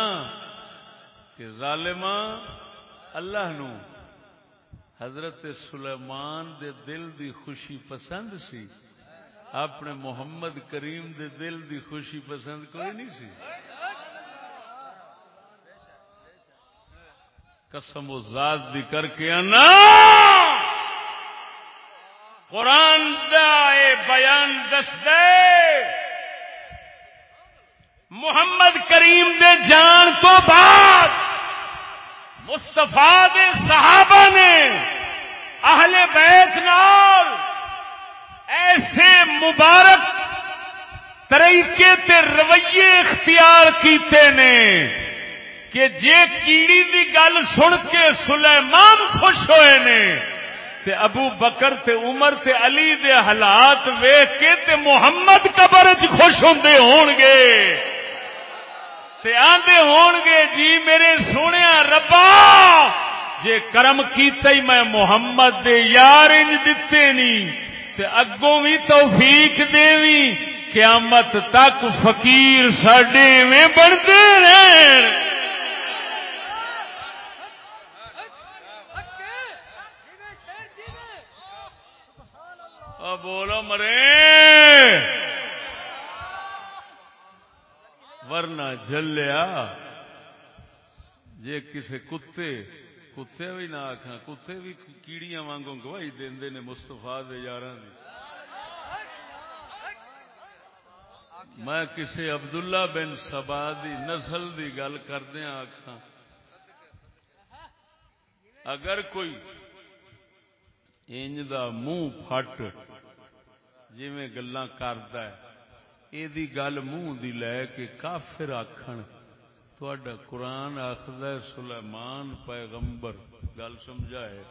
[SPEAKER 1] کہ ظالما اللہ نو حضرت سلیمان دے دل دی خوشی پسند سی؟ اپنے محمد کریم دے دل دی خوشی پسند کوئی نہیں سی؟ قسم و ذات دی کر کے انا! قرآن دا اے بیان دس دے! محمد کریم دے جان تو بعد مستفا دے صحابہ نے اہل بیت نال ایسے مبارک طریقے تے رویے اختیار کیتے نے۔ کہ جے کیڑی دی گل سن کے سلیمان خوش ہوئے نے، تے ابو بکر، تے عمر، تے علی دے حالات ویخ کے تے محمد قبر چ خوش ہوندے ہون گے تے آندے ہون گے جی میرے سونے ربا، جے کرم کیتا ہی میں محمد دے یار انج دتے نہیں تے اگوں بھی توفیق دیوی قیامت تک فقیر ساڈے میں بنتے رہن۔ ہاں، بولو مرے۔ ورنہ جلیا جے کسے کتے کتے بھی نہ آخنا کتے بھی کیڑیاں وانگوں گواہی دے نے مستفا دے یار میں کسے عبداللہ بن سبا دی نسل دی گل کردیا آخا اگر کوئی انج دا منہ پھٹ جی گلا کرد یہ گل منہ دی لے کے کافر آخن قرآن آخر سلیمان پیغمبر۔ گل سمجھائے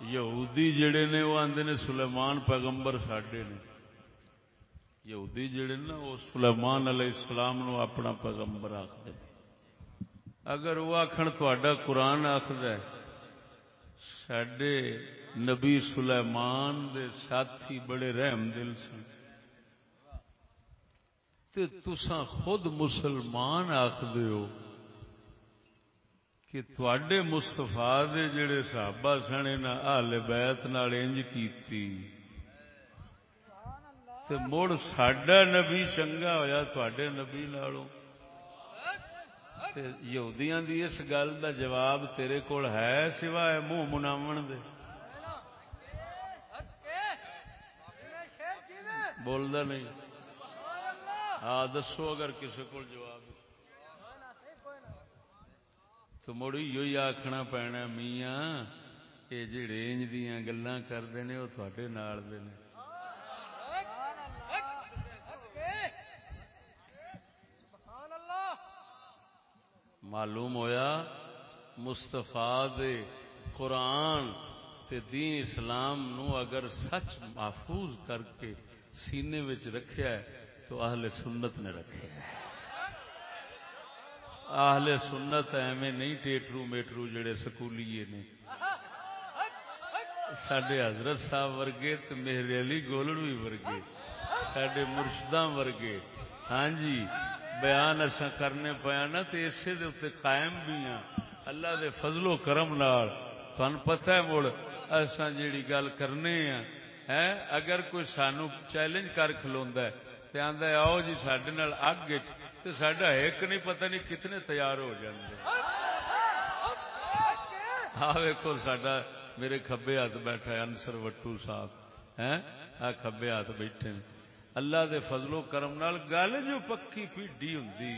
[SPEAKER 1] یہودی جڑے نے، وہ آندے نے، سلیمان پیغمبر ساڈے نے۔ یہودی جڑے نا، وہ سلیمان علیہ السلام نو اپنا پیغمبر آخر اگر وہ آخر تھوڑا قرآن آخر سڈے نبی سلیمان دے ساتھی بڑے رحم دل سن۔ تے تساں خود مسلمان آخدے ہو کہ تواڈے مصطفیٰ دے جڑے صحابہ سن، انہاں اہل بیت نال انج کیتی۔ تے مڑ ساڈا نبی چنگا ہویا تواڈے نبی نالوں۔ تے یہودیاں دی اس گل دا جواب تیرے کول ہے سوائے منہ مناون دے۔ بولدا نہیں۔ ہاں دسو اگر کسی کو جواب۔ تو مڑی یہی آخنا پینا، میاں، یہ جی جڑے انج دیاں گلاں کرتے ہیں وہ تھوڑے نال دے نے۔ معلوم ہویا مستفا دے قرآن تے دین اسلام نو اگر سچ محفوظ کر کے سینے وچ رکھیا ہے تو اہل سنت نے رکھے ہے اہل سنت ایویں نہیں ٹیٹرو میٹرو جڑے سکولیے نے۔ سڈے حضرت صاحب ورگے تو میرے علی گولڑوی ورگے۔ سڈے مرشداں ورگے۔ ہاں جی بیان اصا کرنے پیا ہاں نا تو اسے دے اتنے قائم بھی ہاں۔ اللہ دے فضل و کرم نال۔ تھن پتہ ہے مڑ اصا جیڑی گل کرنے ہیں ہے اگر کوئی سانو چیلنج کر کھلوندا ہے تے آندا ہے آؤ جی ساڈے نال اگ وچ تے ساڈا ایک نہیں پتہ نہیں کتنے تیار ہو جاندے ہاں ویکھو ساڈا میرے کھبے ہاتھ بیٹھا ہے انصر وٹو صاحب ہیں آ کھبے ہاتھ بیٹھے ہیں اللہ دے فضل و کرم نال گل جو پکی پیڈی ہوندی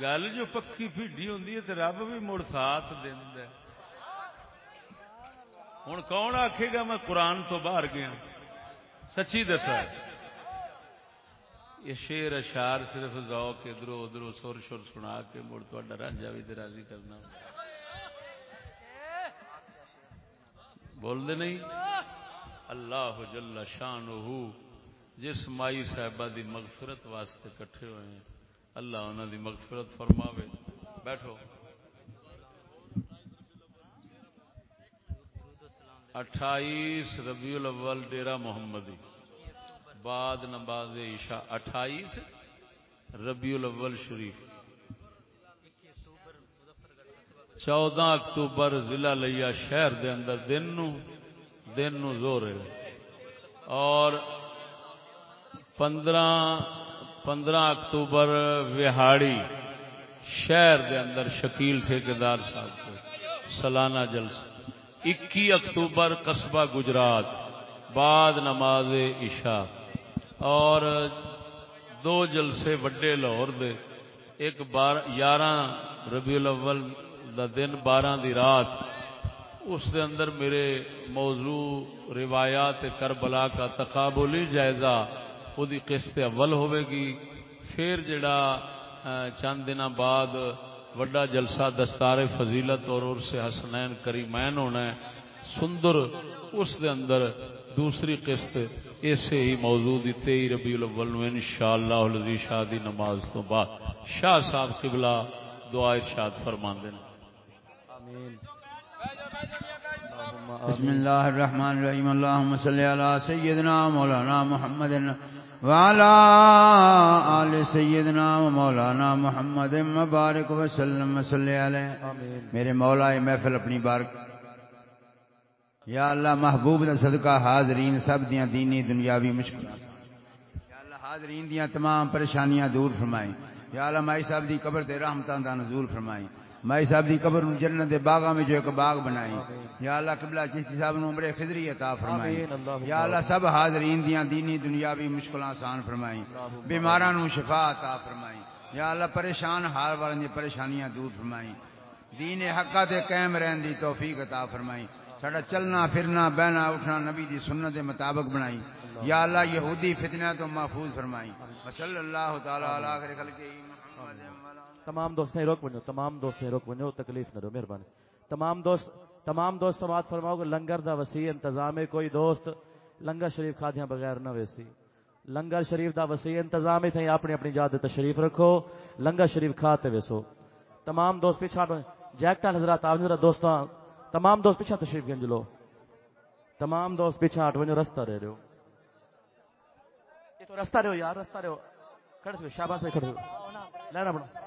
[SPEAKER 1] گل جو پکی پیڈی ہوندی ہے تے رب بھی مڑ ساتھ دیندا ہے ہوں کون آکھے گا میں قرآن تو باہر گیا؟ سچی دسا یہ شیر اشار صرف ذوق ادھر ادھر سر شر سنا کے مڑ تو رانجا بھی راضی کرنا۔ بول دے نہیں؟ اللہ جل شان جس مائی صاحبہ دی مغفرت واسطے کٹھے ہوئے ہیں، اللہ انہوں دی مغفرت فرماوے۔ بیٹھو۔ اٹھائیس ربیع الاول ڈیرا محمدی، بعد نماز عشاء، اٹھائیس ربیع الاول شریف۔ چودہ اکتوبر ضلع لیا شہر دے اندر دن نو دن نو زور ہے۔ اور پندرہ پندرہ اکتوبر وہاڑی شہر دے اندر شکیل ٹھیکیدار صاحب کو سالانہ جلسہ۔ اکی اکتوبر قصبہ گجرات، بعد نماز عشاء۔ اور دو جلسے وڈے لاہور دے، ایک بار یارہ ربیع الاول دا دن بارہ دی رات۔ اس دے اندر میرے موضوع، روایات کربلا کا تقابلی جائزہ وہ قسط اول ہوئے گی۔ پھر جڑا چند دن بعد وڈا جلسہ دستار فضیلت اور عرص حسنین کریمین ہونا ہے۔ سندر اس دے اندر دوسری قسط ایسے ہی موضوع دی تئی ربیع الاول میں انشاءاللہ العزیز شادی نماز تو بعد۔ شاہ صاحب قبلہ دعا ارشاد فرمان دینا
[SPEAKER 4] آمین۔
[SPEAKER 5] بسم الله الرحمن الرحيم اللهم صل على سيدنا مولانا محمد وعلى آل سيدنا ومولانا محمد مبارک وسلم وصلی علیہ. میرے مولا محفل اپنی بارک یا اللہ محبوب دا صدقہ حاضرین سب دیاں دینی دنیاوی مشکلات یا اللہ حاضرین دیاں تمام پریشانیاں دور فرمائی یا اللہ مائی صاحب دی قبر تے رحمتاں دا نزول فرمائی مائی صاحب دی قبر جنت دے باغاں میں جو ایک باغ بنائی۔ یا اللہ قبلہ چشتی صاحب نو عمر خضری عطا فرمائی۔ یا اللہ سب حاضرین دیاں دینی دنیاوی مشکلاں آسان فرمائی۔ بیماراں نو شفا عطا فرمائی۔ یا اللہ پریشان حال والوں دی پریشانیاں دور فرمائی۔ دین حقا تے قائم رہن دی توفیق عطا فرمائی۔ ساڈا چلنا پھرنا بہنا اٹھنا نبی دی سنت دے مطابق بنائی۔ یا اللہ یہودی فتنہ تو محفوظ فرمائی۔ وصلی اللہ تعالی علی آخر خلق محمد۔
[SPEAKER 4] تمام دوست روک ونجو تمام دوست روک ونجو تکلیف نہ دو، مہربانی۔ تمام دوست تمام دوست سماعت فرماؤ کہ لنگر دا وسیع انتظام ہے، کوئی دوست لنگر شریف کھادیاں بغیر نہ ویسی۔ لنگر شریف دا وسیع انتظام ہے، تھیں اپنی اپنی جاد تشریف رکھو، لنگر شریف کھاتے ویسو۔ تمام دوست پیچھا جیکٹان حضرات آ ونجو دوستان تمام دوست پیچھا تشریف گنج لو۔ تمام دوست پیچھا ہٹ ونجو رستہ رہ رہو یہ تو رستہ رہو یار، رستہ رہو کھڑے تھے شاباش سے